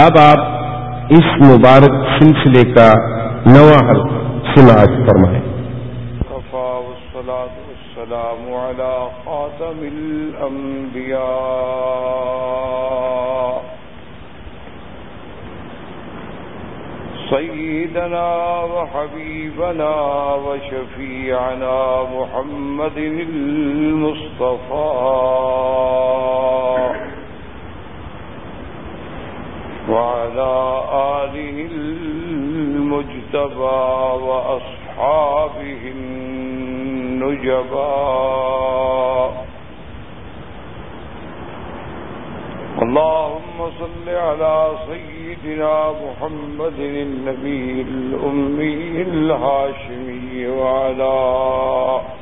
اب آپ اس مبارک سلسلے کا نواں حل سماج فرمائیں۔ وفا والصلاة والسلام على خاتم الأنبياء سيدنا وحبيبنا وشفيعنا محمد المصطفى وعلى آله المجتبى وأصحابه النجبى. اللهم صل على سيدنا محمد النبي الأمي الهاشمي وعلى آله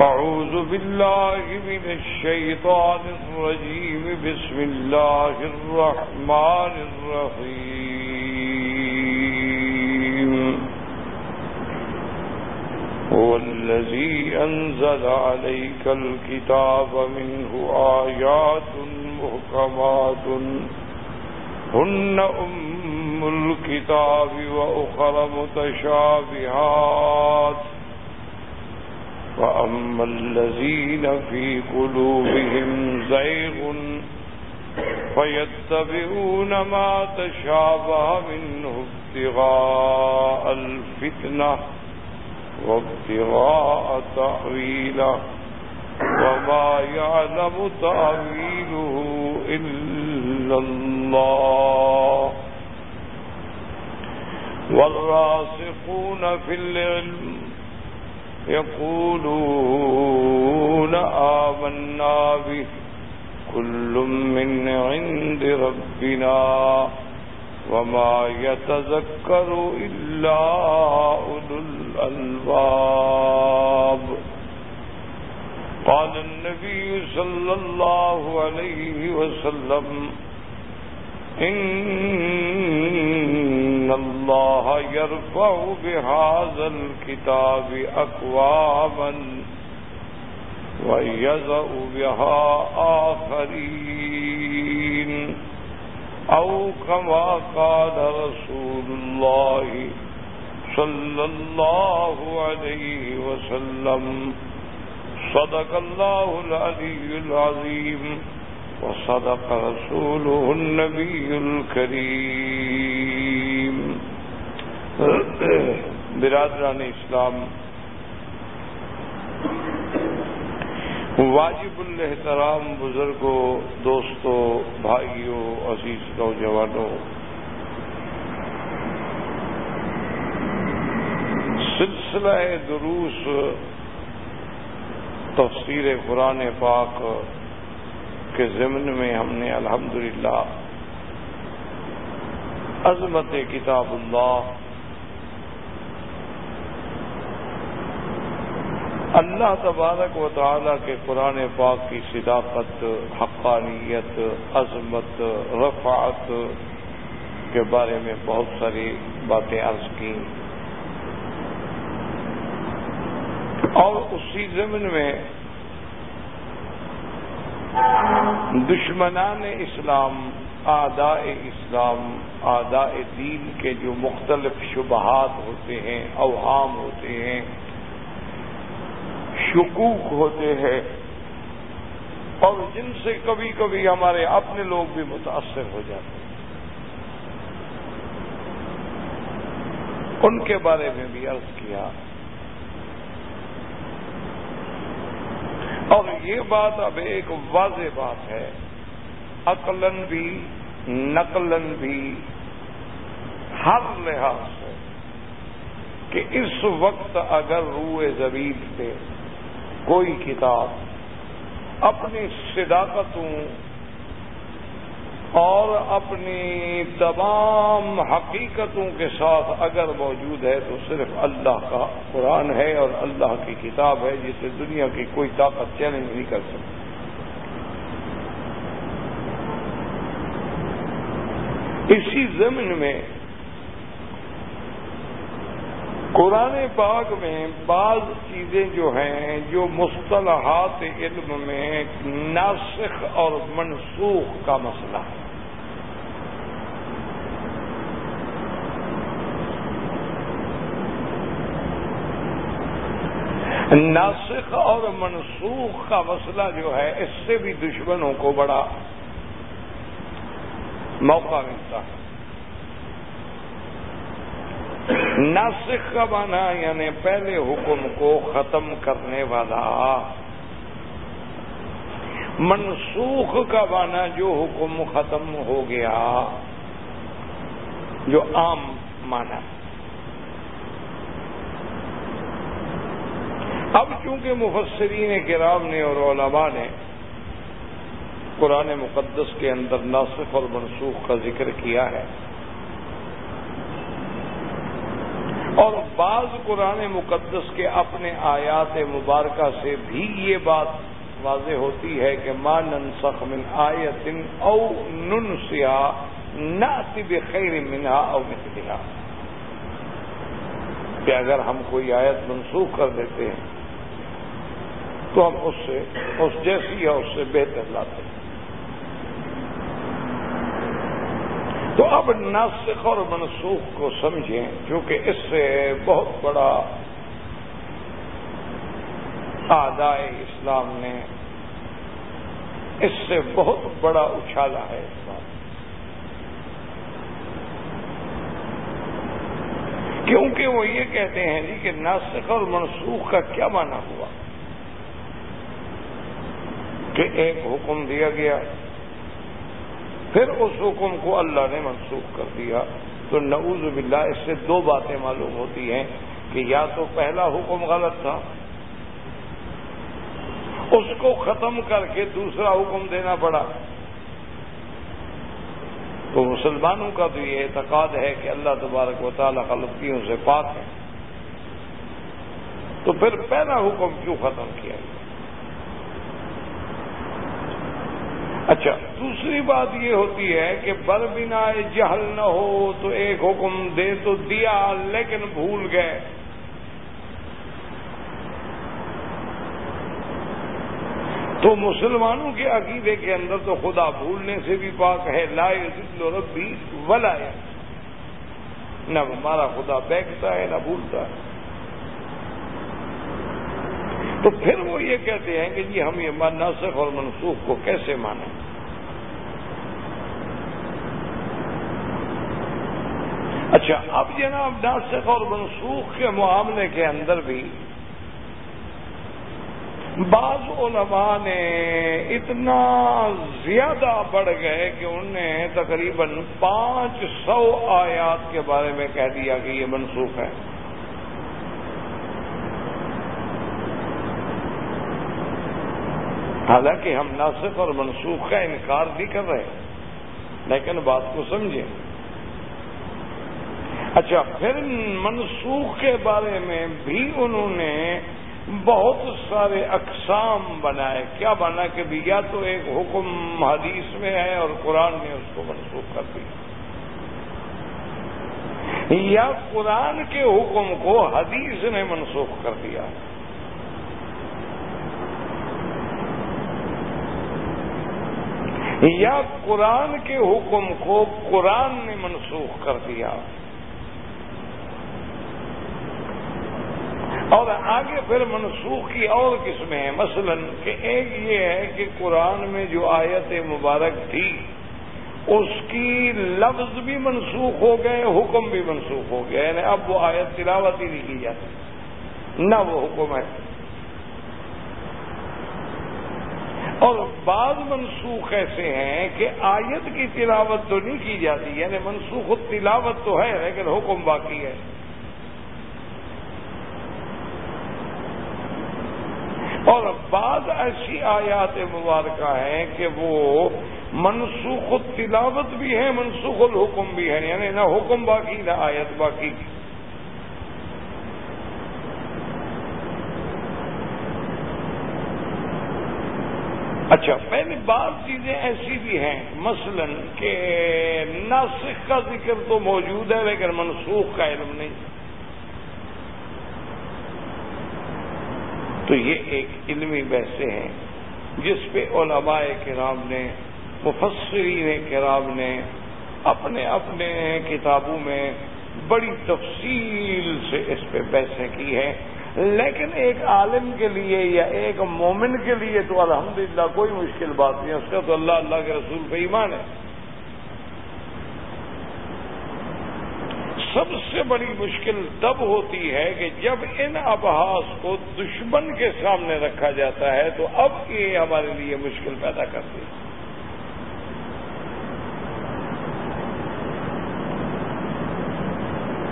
أعوذ بالله من الشيطان الرجيم. بسم الله الرحمن الرحيم. هو الذي أنزل عليك الكتاب، منه آيات محكمات. هن أم الكتاب وأخر متشابهات. وأما الذين في قلوبهم زيغ فيتبعون ما تشابه منه ابتغاء الفتنة وابتغاء تأويله وما يعلم تأويله إلا الله والراسخون في العلم يقولون آمنا به. كل من عند ربنا وما يتذكر إلا أولو الألباب. قال النبي صلى الله عليه وسلم إن الله يرفع بهذا الكتاب أكواما ويزأ بها آخرين أو كما قال رسول الله صلى الله عليه وسلم صدق الله العلي العظيم وصدق رسوله النبي الكريم برادران اسلام، واجب الحترام بزرگوں، دوستوں، بھائیوں، عزیز نوجوانوں، سلسلہ دروس، تفسیر قرآن پاک کے ضمن میں ہم نے الحمدللہ عظمت کتاب اللہ اللہ تبارک و تعالی کے قرآن پاک کی صداقت، حقانیت، عظمت، رفعت کے بارے میں بہت ساری باتیں عرض کی۔ اور اسی زمن میں دشمنان اسلام، آداء اسلام، آداء دین کے جو مختلف شبہات ہوتے ہیں، اوہام ہوتے ہیں شکوک ہوتے ہیں اور جن سے کبھی کبھی ہمارے اپنے لوگ بھی متاثر ہو جاتے ہیں۔ ان کے بارے میں بھی عرض کیا۔ اور یہ بات اب ایک واضح بات ہے۔ عقلن بھی نقلن بھی ہر لحاظ سے کہ اس وقت اگر روئے زمین پہ کوئی کتاب اپنی صداقتوں اور اپنی تمام حقیقتوں کے ساتھ اگر موجود ہے تو صرف اللہ کا قرآن ہے اور اللہ کی کتاب ہے جسے دنیا کی کوئی طاقت چیلنج نہیں کر سکتی۔ اسی زمین میں قرآن پاک میں بعض چیزیں جو ہیں، جو مصطلحات علم میں ناسخ اور منسوخ کا مسئلہ ہے۔ ناسخ اور منسوخ کا مسئلہ جو ہے، اس سے بھی دشمنوں کو بڑا موقع ملتا ہے۔ ناسخ کا مانا یعنی پہلے حکم کو ختم کرنے والا۔ منسوخ کا مانا جو حکم ختم ہو گیا، جو عام مانا اب چونکہ مفسرین کرام نے اور علماء نے قرآن مقدس کے اندر ناسخ اور منسوخ کا ذکر کیا ہے اور بعض قرآن مقدس کے اپنے آیات مبارکہ سے بھی یہ بات واضح ہوتی ہے کہ ماں ننسخ من آیت او نن سیا نہ خیر منہا او مثلہا۔ کہ اگر ہم کوئی آیت منسوخ کر دیتے ہیں تو ہم اس سے، اس جیسی یا اس سے بہتر لاتے ہیں۔ تو اب ناسخ اور منسوخ کو سمجھیں کیونکہ اس سے بہت بڑا آدائے اسلام نے اس سے بہت بڑا اچھالا ہے اس بات کیونکہ وہ یہ کہتے ہیں جی کہ ناسخ اور منسوخ کا کیا معنی ہوا؟ کہ ایک حکم دیا گیا۔ پھر اس حکم کو اللہ نے منسوخ کر دیا۔ تو نعوذ باللہ، اس سے دو باتیں معلوم ہوتی ہیں کہ یا تو پہلا حکم غلط تھا، اس کو ختم کر کے دوسرا حکم دینا پڑا۔ تو مسلمانوں کا تو یہ اعتقاد ہے کہ اللہ تبارک و تعالی غلطیوں سے پاک ہے۔ تو پھر پہلا حکم کیوں ختم کیا؟ گیا اچھا۔ دوسری بات یہ ہوتی ہے کہ بر بنا جہل نہ ہو تو ایک حکم دے تو دیا، لیکن بھول گئے۔ تو مسلمانوں کے عقیدے کے اندر تو خدا بھولنے سے بھی پاک ہے۔ لائے ربی ولا نہ ہمارا خدا بیکتا ہے، نہ بھولتا۔ ہے تو پھر وہ یہ کہتے ہیں کہ جی ہم یہ ناسخ اور منسوخ کو کیسے مانیں؟ اچھا اب جناب ناسخ اور منسوخ کے معاملے کے اندر بھی بعض علماء نے اتنا زیادہ بڑھ گئے کہ انہوں نے تقریباً پانچ سو آیات کے بارے میں کہہ دیا کہ یہ منسوخ ہے حالانکہ ہم ناسخ اور منسوخ کا انکار بھی کر رہے ہیں، لیکن بات کو سمجھیں۔ اچھا. پھر منسوخ کے بارے میں بھی انہوں نے بہت سارے اقسام بنائے. کیا بنا کہ بھی یا تو ایک حکم حدیث میں ہے اور قرآن نے اس کو منسوخ کر دیا؟ یا قرآن کے حکم کو حدیث نے منسوخ کر دیا؟ یا قرآن کے حکم کو قرآن نے منسوخ کر دیا؟ اور آگے پھر منسوخ کی اور قسمیں ہیں۔ مثلا کہ ایک یہ ہے کہ قرآن میں جو آیت مبارک تھی، اس کی لفظ بھی منسوخ ہو گئے، حکم بھی منسوخ ہو گیا یعنی اب وہ آیت تلاوت ہی نہیں کی جاتی۔ نہ وہ حکم ہے۔ اور بعض منسوخ ایسے ہیں کہ آیت کی تلاوت تو نہیں کی جاتی یعنی منسوخ تلاوت تو ہے، لیکن حکم باقی ہے۔ اور بعض ایسی آیات مبارکہ ہیں کہ وہ منسوخ تلاوت بھی ہے منسوخ الحکم بھی ہے یعنی نہ حکم باقی، نہ آیت باقی۔ اچھا پہلے بعض چیزیں ایسی بھی ہیں، مثلا کہ ناسخ کا ذکر تو موجود ہے، لیکن منسوخ کا علم نہیں۔ تو یہ ایک علمی بحثیں ہیں، جس پہ علماء کرام نے، مفسرین کرام نے، اپنے اپنے کتابوں میں بڑی تفصیل سے اس پہ بحثیں کی ہیں لیکن ایک عالم کے لیے یا ایک مومن کے لیے تو الحمدللہ کوئی مشکل بات نہیں، اس کا تو اللہ اللہ کے رسول پہ ایمان ہے۔ سب سے بڑی مشکل تب ہوتی ہے کہ جب ان ابحاس کو دشمن کے سامنے رکھا جاتا ہے تو اب یہ ہمارے لیے مشکل پیدا کرتی ہے۔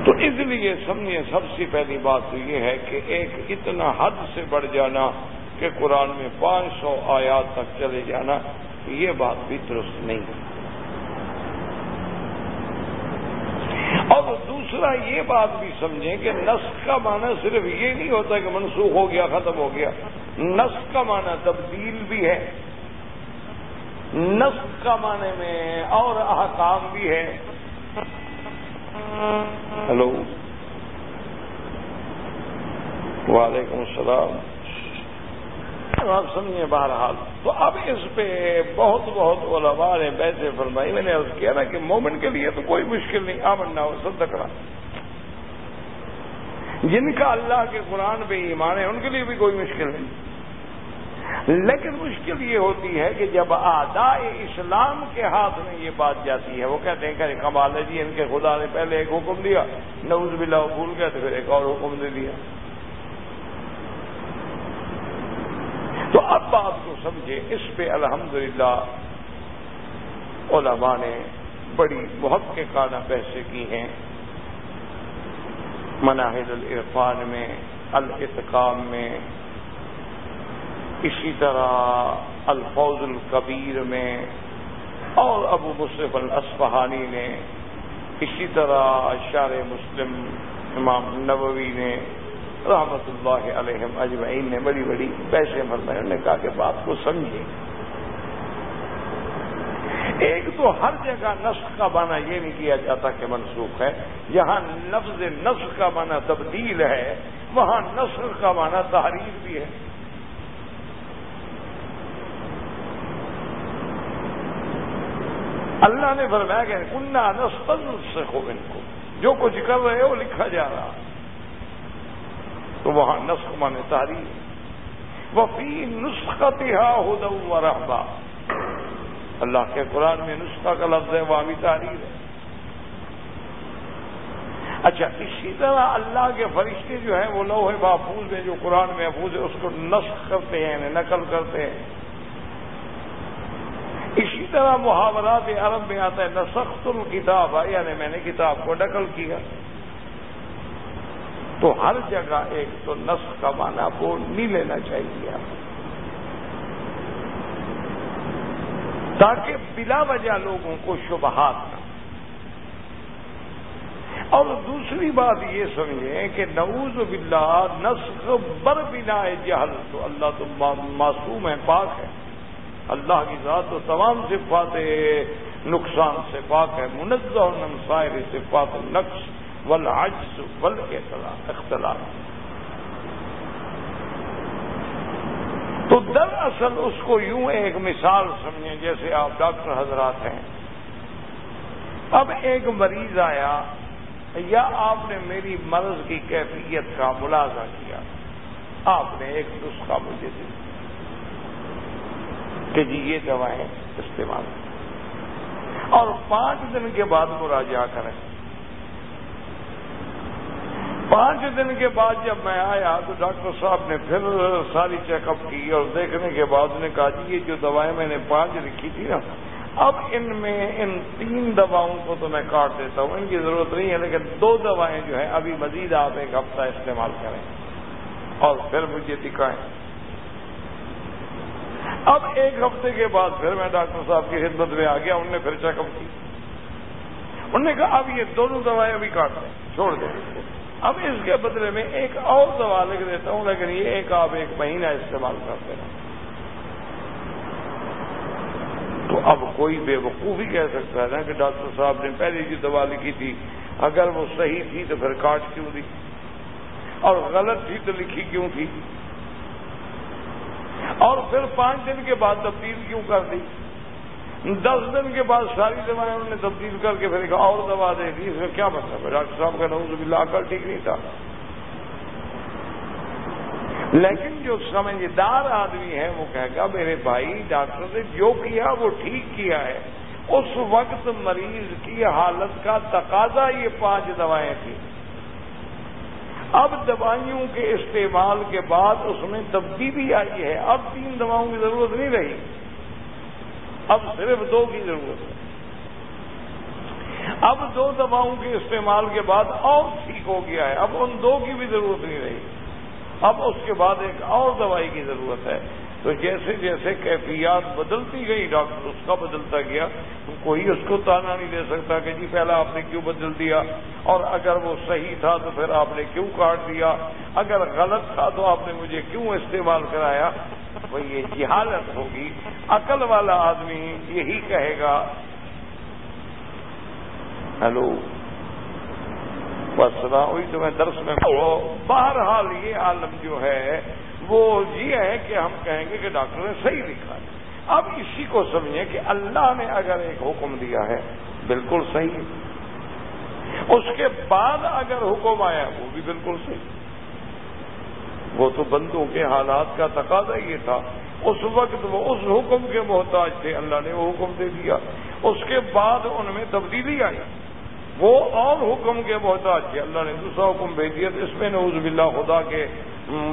تو اس لیے سمجھے سب سے پہلی بات تو یہ ہے کہ ایک اتنا حد سے بڑھ جانا کہ قرآن میں پانچ سو آیات تک چلے جانا، یہ بات بھی درست نہیں اور دوسرا یہ بات بھی سمجھیں کہ نسخ کا معنی صرف یہ نہیں ہوتا کہ منسوخ ہو گیا، ختم ہو گیا۔ نسخ کا معنی تبدیل بھی ہے۔ نسخ کا معنی میں اور احکام بھی ہے ہلو۔ وعلیکم السلام۔ آپ سمجھے بہرحال۔ تو اب اس پہ بہت بہت علماء نے بیسے فرمائی میں نے اس کیا نا کہ مومن کے لیے تو کوئی مشکل نہیں آمن نہ ہو سب تکڑا جن کا اللہ کے قرآن پہ ایمان ہے، ان کے لیے بھی کوئی مشکل نہیں۔ لیکن مشکل یہ ہوتی ہے کہ جب آدائے اسلام کے ہاتھ میں یہ بات جاتی ہے، وہ کہتے ہیں کہ کمال ہے جی ان کے خدا نے پہلے ایک حکم دیا نوز بلا بھول گیا تو پھر ایک اور حکم دے دیا۔ اب بات کو سمجھے، اس پہ الحمدللہ علماء نے بڑی محققانہ بحثیں کی ہیں۔ مناہد العرفان میں الاتقام میں، اسی طرح الفوز القبیر میں، اور ابو مصرف الاسفہانی نے، اسی طرح اشار مسلم امام نبوی نے رحمت اللہ علیہ اجمعین نے بڑی بڑی پیسے فرمائے انہوں نے کہا کہ بات کو سمجھے ایک تو ہر جگہ نسخ کا معنی یہ نہیں کیا جاتا کہ منسوخ ہے جہاں لفظ نسخ کا معنی تبدیل ہے، وہاں نسخ کا معنی تحریر بھی ہے۔ اللہ نے فرمایا کہ کنہ نسل سے ہو ان کو جو کچھ کر رہے وہ لکھا جا رہا۔ تو وہاں نسخ مانے تاریخ وفی نسخت و رحبا اللہ کے قرآن میں نسخہ کا لفظ ہے وہ بھی تاریخ ہے۔ اچھا اسی طرح اللہ کے فرشتے جو ہیں، وہ لوہ محفوظ ہیں، جو قرآن محفوظ ہے، اس کو نسخ کرتے ہیں یعنی نقل کرتے ہیں۔ اسی طرح محاورات عرب میں آتا ہے، نسخت الکتاب یعنی میں نے کتاب کو نقل کیا۔ تو ہر جگہ ایک تو نسخ کا معنی وہ نہیں لینا چاہیے آپ تاکہ بلا وجہ لوگوں کو شبہات نہ اور دوسری بات یہ سمجھیں کہ نعوذ باللہ نسخ بر بنا جہل تو اللہ تو معصوم ہے، پاک ہے۔ اللہ کی ذات تو تمام صفات نقصان سے پاک ہے، منزہ نمسائر صفات نقص۔ ول عجز اختلاف. تو دراصل اس کو یوں ایک مثال سمجھیں جیسے آپ ڈاکٹر حضرات ہیں. اب ایک مریض آیا یا آپ نے میری مرض کی کیفیت کا ملازہ کیا. آپ نے ایک نسخہ مجھے دی کہ جی یہ دوائیں استعمال اور پانچ دن کے بعد مراجعہ کریں. پانچ دن کے بعد جب میں آیا تو ڈاکٹر صاحب نے پھر ساری چیک اپ کی اور دیکھنے کے بعد نے کہا جی یہ جو دوائیں میں نے پانچ لکھی تھی نا، اب ان میں ان تین دواؤں کو تو میں کاٹ دیتا ہوں، ان کی ضرورت نہیں ہے، لیکن دو دوائیں جو ہیں، ابھی مزید آپ ایک ہفتہ استعمال کریں۔ اور پھر مجھے دکھائیں۔ اب ایک ہفتے کے بعد پھر میں ڈاکٹر صاحب کی خدمت میں آ گیا، انہوں نے پھر چیک اپ کی۔ انہوں نے کہا، اب یہ دونوں دوائیں ابھی کاٹ دیں چھوڑ دیں۔ اب اس کے بدلے میں ایک اور دوا لکھ دیتا ہوں، لیکن یہ ایک آپ ایک مہینہ استعمال کر دینا تو اب کوئی بے وقوفی کہہ سکتا ہے نا کہ ڈاکٹر صاحب نے پہلے جو دوا لکھی تھی، اگر وہ صحیح تھی تو پھر کاٹ کیوں دی؟ اور غلط تھی تو لکھی کیوں تھی؟ اور پھر پانچ دن کے بعد تبدیل کیوں کر دی؟ دس دن کے بعد ساری دوائیں انہوں نے تبدیل کر کے پھر ایک اور دوا دے دی، اس میں کیا مطلب ہے؟ ڈاکٹر صاحب کا نوز باللہ کر ٹھیک نہیں تھا۔ لیکن جو سمجھدار آدمی ہے، وہ کہے گا، میرے بھائی، ڈاکٹر نے جو کیا، وہ ٹھیک کیا ہے۔ اس وقت مریض کی حالت کا تقاضا یہ پانچ دوائیں تھیں۔ اب دوائیوں کے استعمال کے بعد اس میں تبدیلی آئی ہے۔ اب تین دواؤں کی ضرورت نہیں رہی۔ اب صرف دو کی ضرورت ہے۔ اب دو دواؤں کے استعمال کے بعد اور ٹھیک ہو گیا ہے۔ اب ان دو کی بھی ضرورت نہیں رہی۔ اب اس کے بعد ایک اور دوائی کی ضرورت ہے۔ تو جیسے جیسے کیفیات بدلتی گئی، ڈاکٹر اس کا بدلتا گیا۔ کوئی اس کو تانا نہیں دے سکتا کہ جی پہلا آپ نے کیوں بدل دیا اور اگر وہ صحیح تھا تو پھر آپ نے کیوں کاٹ دیا اگر غلط تھا تو آپ نے مجھے کیوں استعمال کرایا؟ وہ یہ جہالت ہوگی۔ عقل والا آدمی یہی کہے گا ہیلو بس ہوئی تو میں درس میں بہرحال یہ عالم جو ہے وہ یہ ہے کہ ہم کہیں گے کہ ڈاکٹر نے صحیح لکھا ہے۔ اب اسی کو سمجھیں کہ اللہ نے اگر ایک حکم دیا ہے، بالکل صحیح اس کے بعد اگر حکم آیا، وہ بھی بالکل صحیح۔ وہ تو بندوں کے حالات کا تقاضا یہ تھا۔ اس وقت وہ اس حکم کے محتاج تھے، اللہ نے وہ حکم دے دیا۔ اس کے بعد ان میں تبدیلی آئی۔ وہ اور حکم کے محتاج تھے اللہ نے دوسرا حکم بھیج دیا تو اس میں نعوذ باللہ خدا کے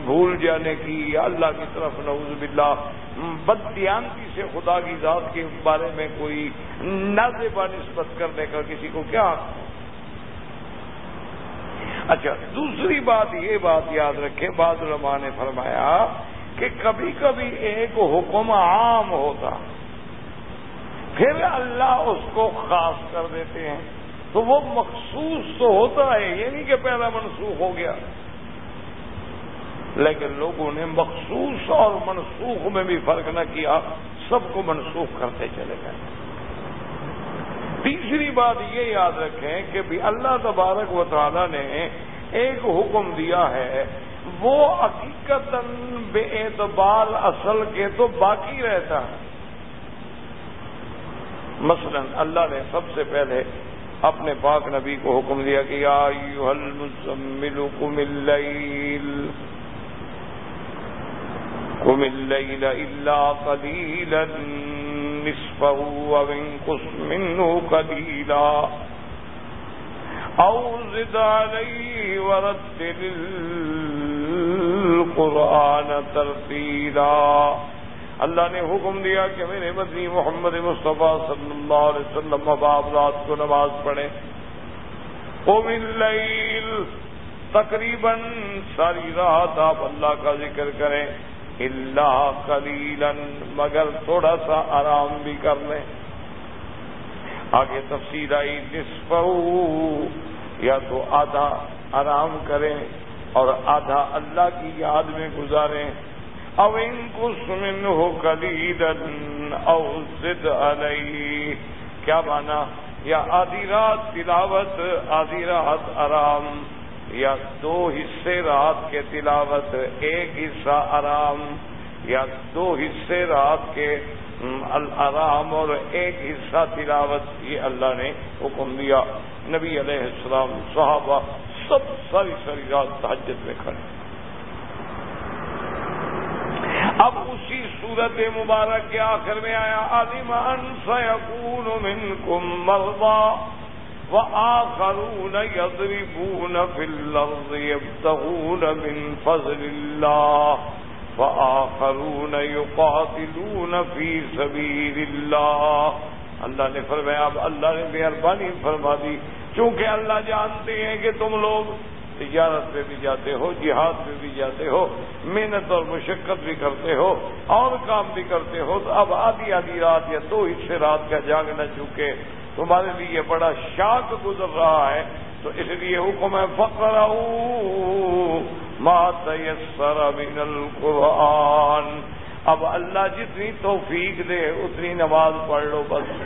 بھول جانے کی، یا اللہ کی طرف نعوذ باللہ بدیانتی سے خدا کی ذات کے بارے میں کوئی نازبا نسبت کرنے کا کسی کو کیا؟ اچھا دوسری بات، یہ بات یاد رکھے بعض علماء نے فرمایا کہ کبھی کبھی ایک حکم عام ہوتا، پھر اللہ اس کو خاص کر دیتے ہیں۔ تو وہ مخصوص تو ہوتا ہے، یہ نہیں کہ پہلا منسوخ ہو گیا۔ لیکن لوگوں نے مخصوص اور منسوخ میں بھی فرق نہ کیا، سب کو منسوخ کرتے چلے گئے۔ تیسری بات یہ یاد رکھیں کہ بھی اللہ تبارک و تعالی نے ایک حکم دیا ہے، وہ حقیقت بے اعتبار اصل کے تو باقی رہتا۔ ہے مثلا اللہ نے سب سے پہلے اپنے پاک نبی کو حکم دیا کہ یا المزمل اللیل قم نصفه وانقص منه قليلا او زد عليه ورتل القرآن ترتیلا اللہ نے حکم دیا کہ میرے مدنی محمد مصطفیٰ صلی اللہ علیہ وسلم اب رات کو نماز پڑھیں۔ قم اللیل تقریباً ساری رات آپ اللہ کا ذکر کریں۔ اللہ کلیلن مگر تھوڑا سا آرام بھی کر لیں۔ آگے تفصیل آئی نصف یا تو آدھا آرام کریں اور آدھا اللہ کی یاد میں گزاریں۔ او ان کو سمن ہو او زد علیہ کیا مانا؟ یا آدھی رات تلاوت، آدھی رات آرام. یا دو حصے رات کے تلاوت، ایک حصہ آرام. یا دو حصے رات کے الرام اور ایک حصہ تلاوت. یہ اللہ نے حکم دیا۔ نبی علیہ السلام، صحابہ سب ساری ساری رات تحجت میں کھڑے۔ اب اسی صورت مبارک کے آخر میں آیا عالم سیکون منکم مرضا وآخرون يضربون في الأرض يبتغون من فضل الله وآخرون يقاتلون في سبيل الله۔ اللہ نے فرمایا، اب اللہ نے مہربانی فرما دی، چونکہ اللہ جانتے ہیں کہ تم لوگ تجارت پہ بھی جاتے ہو، جہاد پہ بھی جاتے ہو، محنت اور مشقت بھی کرتے ہو، اور کام بھی کرتے ہو، تو اب آدھی آدھی رات یا دو حصے رات کا جاگ نہ چکے۔ تمہارے لیے بڑا شاک گزر رہا ہے، تو اس لیے حکم ہے فخر مات من القرآن۔ اب اللہ جتنی توفیق دے، اتنی نماز پڑھ لو بس۔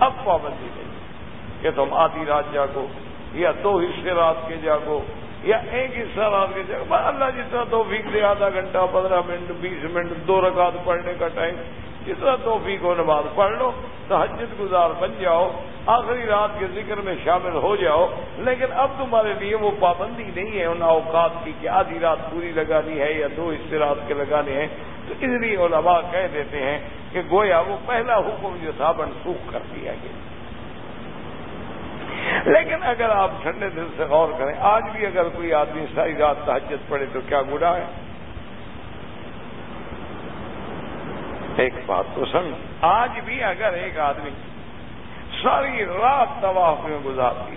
اب پابندی نہیں کہ تم آدھی رات جاگو۔ یا دو حصے رات کے جاگو، یا ایک حصہ رات کے جاگو۔ اللہ جتنا توفیق دے، آدھا گھنٹہ، پندرہ منٹ، بیس منٹ، دو رکعت پڑھنے کا ٹائم جتنا توفیق ہو، نماز پڑھ لو تو حجت گزار بن جاؤ، آخری رات کے ذکر میں شامل ہو جاؤ۔ لیکن اب تمہارے لیے وہ پابندی نہیں ہے، ان اوقات کی کہ آدھی رات پوری لگانی ہے یا دو حصے رات کے لگانے ہیں۔ تو اس لیے علماء کہہ دیتے ہیں کہ گویا وہ پہلا حکم جو تھا، منسوخ کر دیا گیا۔ لیکن اگر آپ ٹھنڈے دل سے غور کریں، آج بھی اگر کوئی آدمی ساری رات تحجت پڑے تو کیا گڑا ہے؟ ایک بات تو سمجھ آج بھی اگر ایک آدمی ساری رات طواف میں گزار دی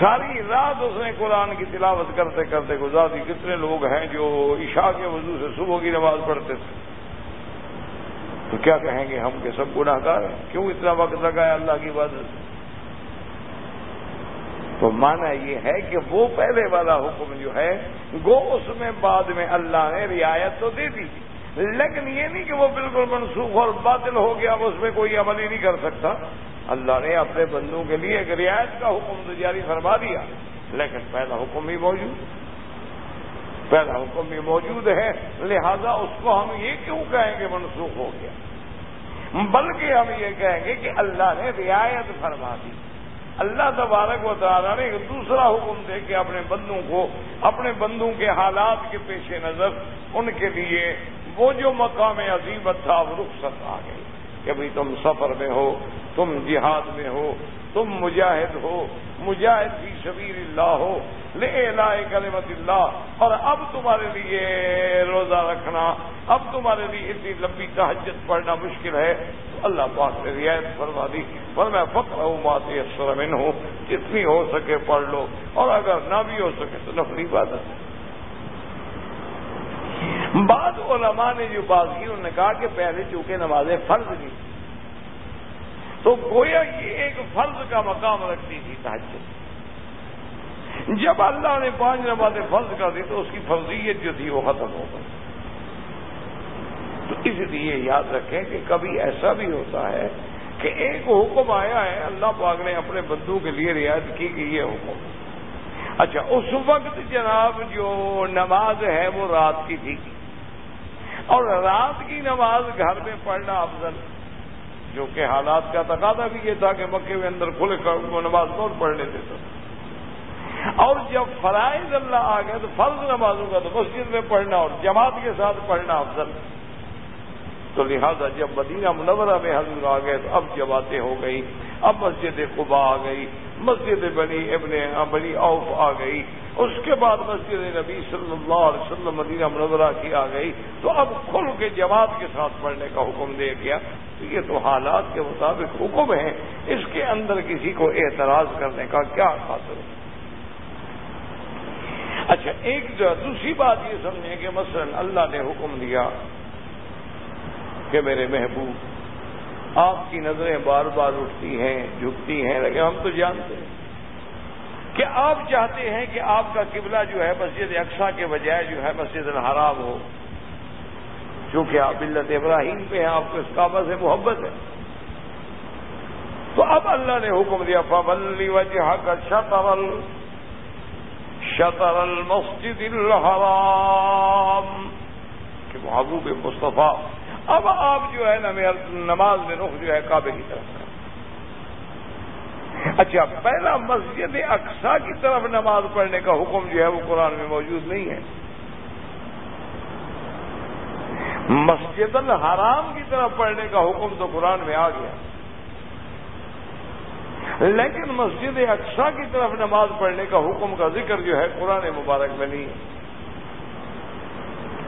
ساری رات اس نے قرآن کی تلاوت کرتے کرتے گزار دی کتنے لوگ ہیں جو عشاء کے وضو سے صبح کی نماز پڑھتے تھے؟ تو کیا کہیں گے ہم کہ سب گناہ گار ہیں؟ کیوں اتنا وقت لگایا اللہ کی عبادت؟ تو مانا یہ ہے کہ وہ پہلے والا حکم جو ہے گو اس میں بعد میں اللہ نے رعایت تو دے دی۔ لیکن یہ نہیں کہ وہ بالکل منسوخ اور باطل ہو گیا اس میں کوئی عمل ہی نہیں کر سکتا۔ اللہ نے اپنے بندوں کے لیے ایک رعایت کا حکم تو جاری فرما دیا، لیکن پہلا حکم بھی موجود۔ پہلا حکم بھی موجود ہے لہذا اس کو ہم یہ کیوں کہیں گے منسوخ ہو گیا؟ بلکہ ہم یہ کہیں گے کہ اللہ نے رعایت فرما دی۔ اللہ تبارک و تعالیٰ نے ایک دوسرا حکم دے کے اپنے بندوں کو، اپنے بندوں کے حالات کے پیش نظر، ان کے لیے وہ جو مقام عظیمت تھا، وہ رخصت آ گئی کہ بھائی تم سفر میں ہو، تم جہاد میں ہو، تم مجاہد ہو، مجاہد بھی شبیر اللہ ہو کلمت اللہ اور اب تمہارے لیے روزہ رکھنا، اب تمہارے لیے اتنی لمبی تحجت پڑھنا مشکل ہے۔ تو اللہ پاک نے رعایت فرما دی۔ پر میں فخر ہوں بات سرمن ہوں جتنی ہو سکے پڑھ لو۔ اور اگر نہ بھی ہو سکے تو نفری عبادت۔ بعض علماء نے جو بات کی، انہوں نے کہا کہ پہلے چونکہ نمازیں فرض نہیں تو گویا یہ ایک فرض کا مقام رکھتی تھی تحجد جب اللہ نے پانچ نمازیں فرض کر دی تو اس کی فرضیت جو تھی وہ ختم ہو گئی۔ تو اس لیے یاد رکھیں کہ کبھی ایسا بھی ہوتا ہے کہ ایک حکم آیا ہے، اللہ پاک نے اپنے بندوں کے لیے رعایت کی کہ یہ حکم۔ اچھا اس وقت جناب جو نماز ہے وہ رات کی تھی۔ اور رات کی نماز گھر میں پڑھنا افضل، جو کہ حالات کا تقاضا بھی یہ تھا کہ مکے میں اندر کھلے وہ نماز کون پڑھ لیتے تھے؟ اور جب فرائض اللہ آ گئے تو فرض نمازوں کا تو مسجد میں پڑھنا اور جماعت کے ساتھ پڑھنا افضل۔ تو لہذا جب مدینہ منورہ میں حضور آ گئے تو اب جماعتیں ہو گئی، اب مسجد قبا آ گئی، مسجد بنی ابن بنی اوف آ گئی، اس کے بعد مسجد نبی صلی اللہ علیہ وسلم مدینہ منورہ کی آ گئی۔ تو اب کھل کے جماعت کے ساتھ پڑھنے کا حکم دے گیا۔ تو یہ تو حالات کے مطابق حکم ہے اس کے اندر کسی کو اعتراض کرنے کا کیا خاطر؟ اچھا ایک جو دوسری بات یہ سمجھیں کہ مثلا اللہ نے حکم دیا کہ میرے محبوب، آپ کی نظریں بار بار اٹھتی ہیں، جھکتی ہیں، لیکن ہم تو جانتے ہیں کہ آپ چاہتے ہیں کہ آپ کا قبلہ جو ہے مسجد اقسا کے بجائے جو ہے مسجد الحرام ہو، چونکہ آپ ملت ابراہیم پہ ہیں، آپ کو اس کعبہ سے محبت ہے۔ تو اب اللہ نے حکم دیا فبلی وجہ کا شطر شطر المسجد الحرام. کہ محبوب مصطفیٰ، اب آپ جو ہے نا نماز میں رخ جو ہے کعبے کی طرف اچھا پہلا مسجد اقسا کی طرف نماز پڑھنے کا حکم جو ہے وہ قرآن میں موجود نہیں ہے۔ مسجد الحرام کی طرف پڑھنے کا حکم تو قرآن میں آ گیا۔ لیکن مسجد اقسا کی طرف نماز پڑھنے کا حکم کا ذکر جو ہے قرآن مبارک میں نہیں ہے۔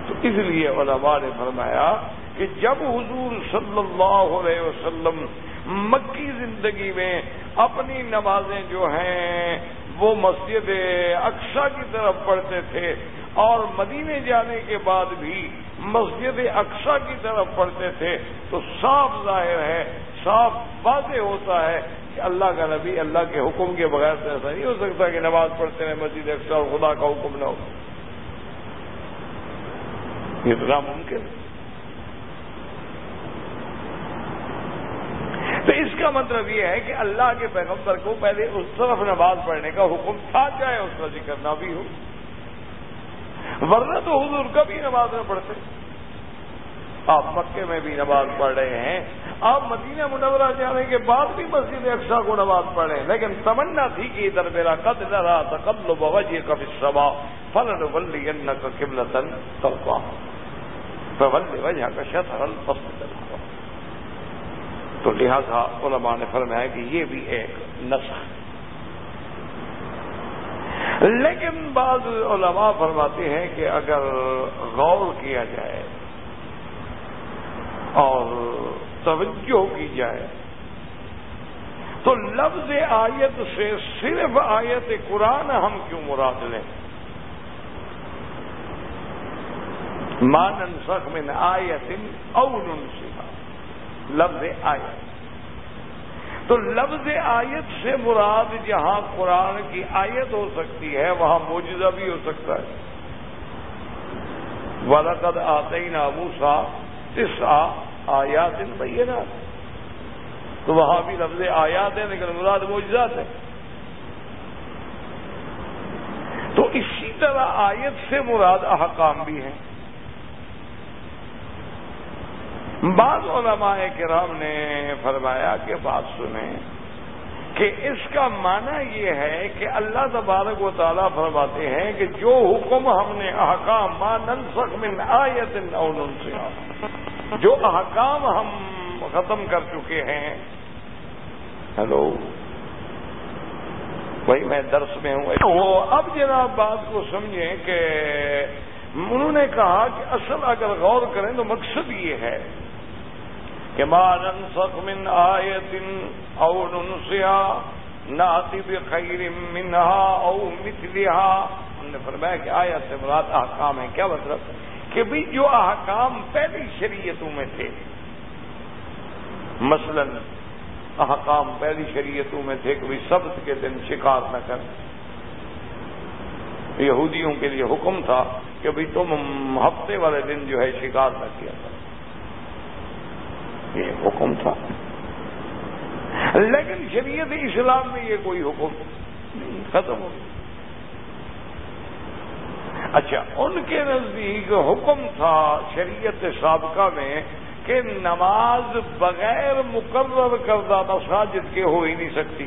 تو اس لیے علماء نے فرمایا کہ جب حضور صلی اللہ علیہ وسلم مکی زندگی میں اپنی نمازیں جو ہیں وہ مسجد اقسا کی طرف پڑھتے تھے اور مدینے جانے کے بعد بھی مسجد اقسا کی طرف پڑھتے تھے تو صاف ظاہر ہے، صاف واضح ہوتا ہے اللہ کا نبی اللہ کے حکم کے بغیر تو ایسا نہیں ہو سکتا کہ نماز پڑھتے ہیں مسجد اقسا اور خدا کا حکم نہ ہو۔ یہ تو تو اس کا مطلب یہ ہے کہ اللہ کے پیغمبر کو پہلے اس طرف نماز پڑھنے کا حکم تھا، چاہے اس کا ذکر نہ بھی ہو۔ ورنہ تو حضور کبھی نماز نہ پڑھتے۔ آپ مکے میں بھی نماز پڑھ رہے ہیں، آپ مدینہ منورہ جانے کے بعد بھی مسجد اقسا کو نماز پڑھے لیکن تمنا تھی کہ ادھر میرا قد نہ رہا تھا قبل بوجہ کبھی سبا فلن ولی کا قبلتن توقع فول وجہ کا شطر تو لہذا علماء نے فرمایا کہ یہ بھی ایک نسخ۔ لیکن بعض علماء فرماتے ہیں کہ اگر غور کیا جائے اور توجہ کی جائے۔ تو لفظ آیت سے صرف آیت قرآن ہم کیوں مراد لیں؟ مانن سخ میں آیت اون سے لفظ آیت۔ تو لفظ آیت سے مراد جہاں قرآن کی آیت ہو سکتی ہے، وہاں موجودہ بھی ہو سکتا ہے۔ ولقد آتے ہی نابو سا اس آیات بینات. تو وہاں بھی لفظ آیات ہیں، لیکن مراد موجودات ہے تو اسی طرح آیت سے مراد احکام بھی ہیں. بعض علماء کرام نے فرمایا کہ بات سنیں کہ اس کا معنی یہ ہے کہ اللہ تبارک و تعالیٰ فرماتے ہیں کہ جو حکم ہم نے احکام ماں ننسخ میں آیت ان سے جو احکام ہم ختم کر چکے ہیں۔ ہلو؟ بھائی میں درس میں ہوں۔ اب جناب بات کو سمجھیں کہ انہوں نے کہا کہ اصل اگر غور کریں تو مقصد یہ ہے کہ ما ننسخ من آیت او ننسیا ناتی بخیر منہا او مثلها۔ ہم نے فرمایا کہ آیت سے مراد احکام ہے کیا مطلب؟ کہ بھی جو احکام پہلی شریعتوں میں تھے، مثلا احکام پہلی شریعتوں میں تھے کہ بھی سبت کے دن شکار نہ کر۔ یہودیوں کے لیے حکم تھا کہ بھی تم ہفتے والے دن جو ہے شکار نہ کیا۔ کرو یہ حکم تھا۔ لیکن شریعت اسلام میں یہ کوئی حکم نہیں، ختم ہو گیا۔ اچھا ان کے نزدیک حکم تھا شریعت سابقہ میں کہ نماز بغیر مقرر کردہ مساجد کے ہو ہی نہیں سکتی۔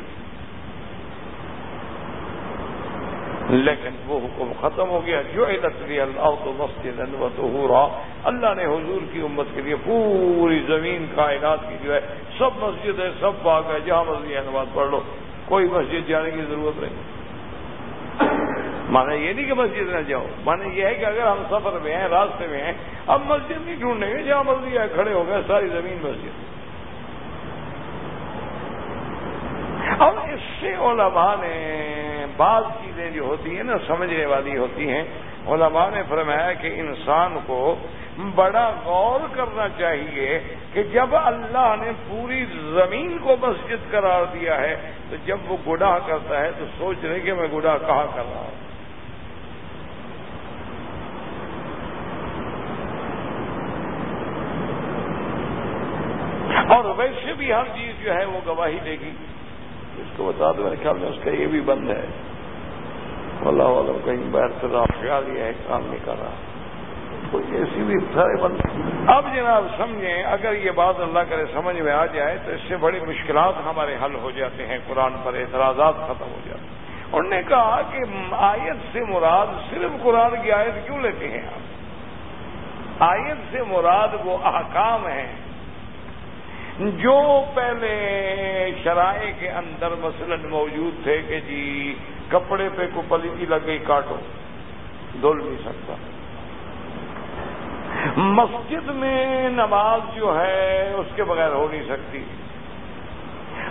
لیکن وہ حکم ختم ہو گیا. جو لطری اللہ تو مسجد ہو رہا اللہ نے حضور کی امت کے لیے پوری زمین کائنات کی جو ہے سب مسجد ہے سب باغ ہے جہاں مسجد ہے پڑھ لو. کوئی مسجد جانے کی ضرورت نہیں. مانا یہ نہیں کہ مسجد نہ جاؤ. مانا یہ ہے کہ اگر ہم سفر میں ہیں، راستے میں ہیں اب مسجد نہیں ڈھونڈیں گے، جہاں مسجد ہے کھڑے ہو گئے، ساری زمین مسجد. اب اس سے علماء نے بعض چیزیں جو ہوتی ہیں نا، سمجھنے والی ہوتی ہیں۔ علماء نے فرمایا کہ انسان کو بڑا غور کرنا چاہیے کہ جب اللہ نے پوری زمین کو مسجد قرار دیا ہے، تو جب وہ گناہ کرتا ہے، تو سوچ رہے کہ میں گناہ کہاں کر رہا ہوں۔ اور ویسے بھی ہر چیز جو ہے وہ گواہی دے گی۔ اس کو بتا دو، میرے خیال میں اس کا یہ بھی بند ہے۔ اللہ عالم کہیں بہت خیال یہ ہے کام نہیں کر رہا۔ کوئی ایسی بھی سارے بند۔ اب جناب سمجھیں، اگر یہ بات اللہ کرے سمجھ میں آ جائے تو اس سے بڑی مشکلات ہمارے حل ہو جاتے ہیں، قرآن پر اعتراضات ختم ہو جاتے ہیں۔ انہوں نے کہا کہ آیت سے مراد صرف قرآن کی آیت کیوں لیتے ہیں آپ؟ آیت سے مراد وہ احکام ہیں جو پہلے شرائع کے اندر مثلا موجود تھے کہ جی کپڑے پہ کو پلیتی لگ گئی کاٹو، دھل نہیں سکتا۔ مسجد میں نماز جو ہے اس کے بغیر ہو نہیں سکتی۔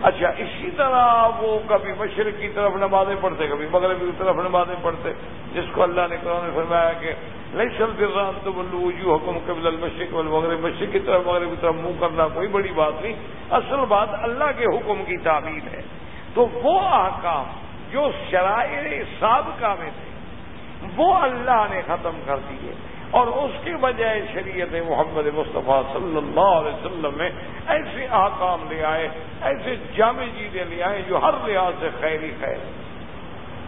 اچھا اسی طرح وہ کبھی مشرق کی طرف نمازیں پڑھتے، کبھی مغرب کی طرف نمازیں پڑھتے، جس کو اللہ نے قرآن فرمایا کہ نہیں چلتے رام تو بلو حکم قبل المشرق والمغرب. مشرق کی طرف، مغرب کی طرف منہ کرنا کوئی بڑی بات نہیں. اصل بات اللہ کے حکم کی تعمیر ہے. تو وہ احکام جو شرائع سابقہ میں تھے، وہ اللہ نے ختم کر دیے. اور اس کی بجائے شریعت محمد مصطفیٰ صلی اللہ علیہ وسلم میں ایسے احکام لے آئے، ایسے جامع چیزیں لے آئے جو ہر لحاظ سے خیری خیر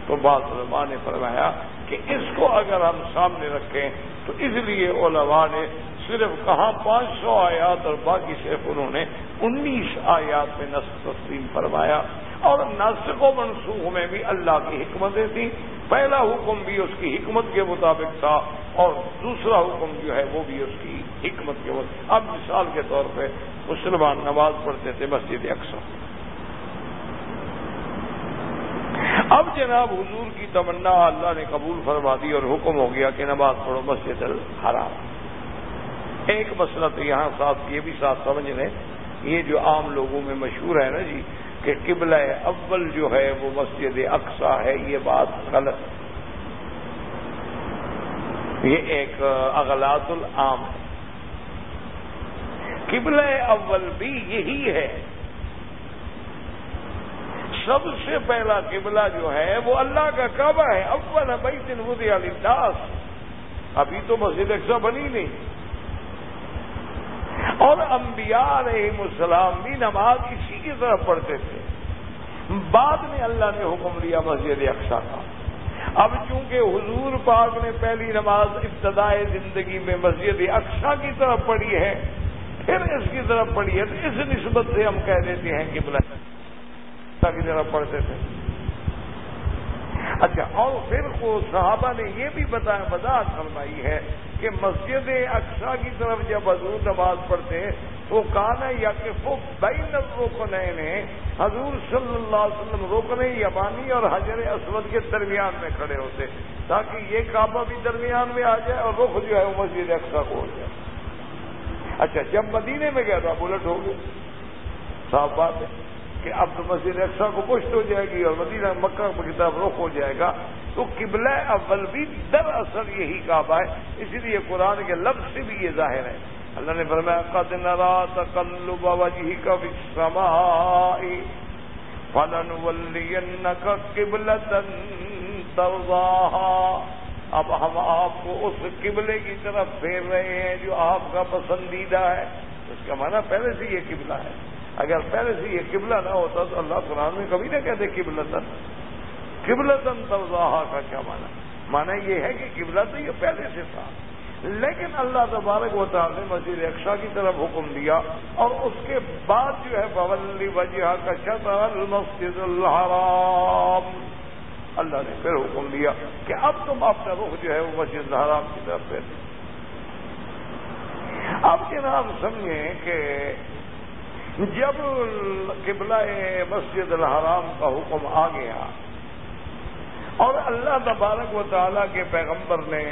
تو بعض علماء نے فرمایا کہ اس کو اگر ہم سامنے رکھیں تو اس لیے علماء نے صرف کہاں پانچ سو آیات اور باقی صرف انہوں نے انیس آیات میں نسل تسلیم فرمایا اور نسل و منسوخ میں بھی اللہ کی حکمتیں تھیں۔ پہلا حکم بھی اس کی حکمت کے مطابق تھا اور دوسرا حکم جو ہے وہ بھی اس کی حکمت کے مطابق۔ اب مثال کے طور پہ مسلمان نماز پڑھتے تھے مسجد اکثر اب جناب حضور کی تمنا اللہ نے قبول فرما دی اور حکم ہو گیا کہ نماز پڑھو، مسجد الحرام۔ ایک مسئلہ تو یہاں ساتھ یہ بھی ساتھ سمجھ لیں۔ یہ جو عام لوگوں میں مشہور ہے نا جی کہ قبلہ اول جو ہے وہ مسجد اقسا ہے، یہ بات غلط یہ ایک اغلاط العام ہے۔ قبلہ اول بھی یہی ہے۔ سب سے پہلا قبلہ جو ہے وہ اللہ کا کعبہ ہے. اول بھائی دن علی داس ابھی تو مسجد اقسا بنی نہیں. اور انبیاء علیہ السلام بھی نماز اسی کی طرف پڑھتے تھے. بعد میں اللہ نے حکم لیا مسجد اقسا کا. اب چونکہ حضور پاک نے پہلی نماز ابتدائے زندگی میں مسجد اقسا کی طرف پڑھی ہے، پھر اس کی طرف پڑھی ہے، تو اس نسبت سے ہم کہہ دیتے ہیں کہ بلا کی طرف پڑھتے تھے۔ اچھا اور پھر وہ صحابہ نے یہ بھی بتایا وضاحت فرمائی ہے کہ مسجد اقسا کی طرف جب حضور نماز پڑھتے تو کانا یا کہ وہ بین روکنے نے حضور صلی اللہ علیہ وسلم روکنے یمانی اور حجر اسود کے درمیان میں کھڑے ہوتے تاکہ یہ کعبہ بھی درمیان میں آ جائے اور رخ جو ہے وہ مسجد اقسا کو ہو جائے۔ اچھا جب مدینے میں گیا تھا بلٹ ہو گیا صاف بات ہے۔ کہ اب تو مسجد اقسا کو پشت ہو جائے گی اور مدینہ مکہ کی طرف رخ ہو جائے گا، تو قبلہ اول بھی دراصل یہی کعبہ ہے۔ اسی لیے قرآن کے لفظ سے بھی یہ ظاہر ہے۔ اللہ نے فرمایا، قد نرا تقلب وجهك في السماء فلنولينك قبلة ترضاها۔ اب ہم آپ کو اس قبلے کی طرف پھیر رہے ہیں جو آپ کا پسندیدہ ہے۔ اس کا معنی پہلے سے یہ قبلہ ہے۔ اگر پہلے سے یہ قبلہ نہ ہوتا تو اللہ قرآن میں کبھی نہ کہتے قبلتن قبلتن ترضاها کا کیا معنی؟ معنی یہ ہے کہ قبلہ تو یہ پہلے سے تھا. لیکن اللہ تبارک و تعالی نے مسجد اقشا کی طرف حکم دیا اور اس کے بعد جو ہے فولی وجہ کا شطر المسجد الحرام. اللہ نے پھر حکم دیا کہ اب تم اپنا رخ جو ہے وہ مسجد الحرام کی طرف سے اب جناب سمجھیں کہ جب قبلہ مسجد الحرام کا حکم آ گیا اور اللہ تبارک و تعالیٰ کے پیغمبر نے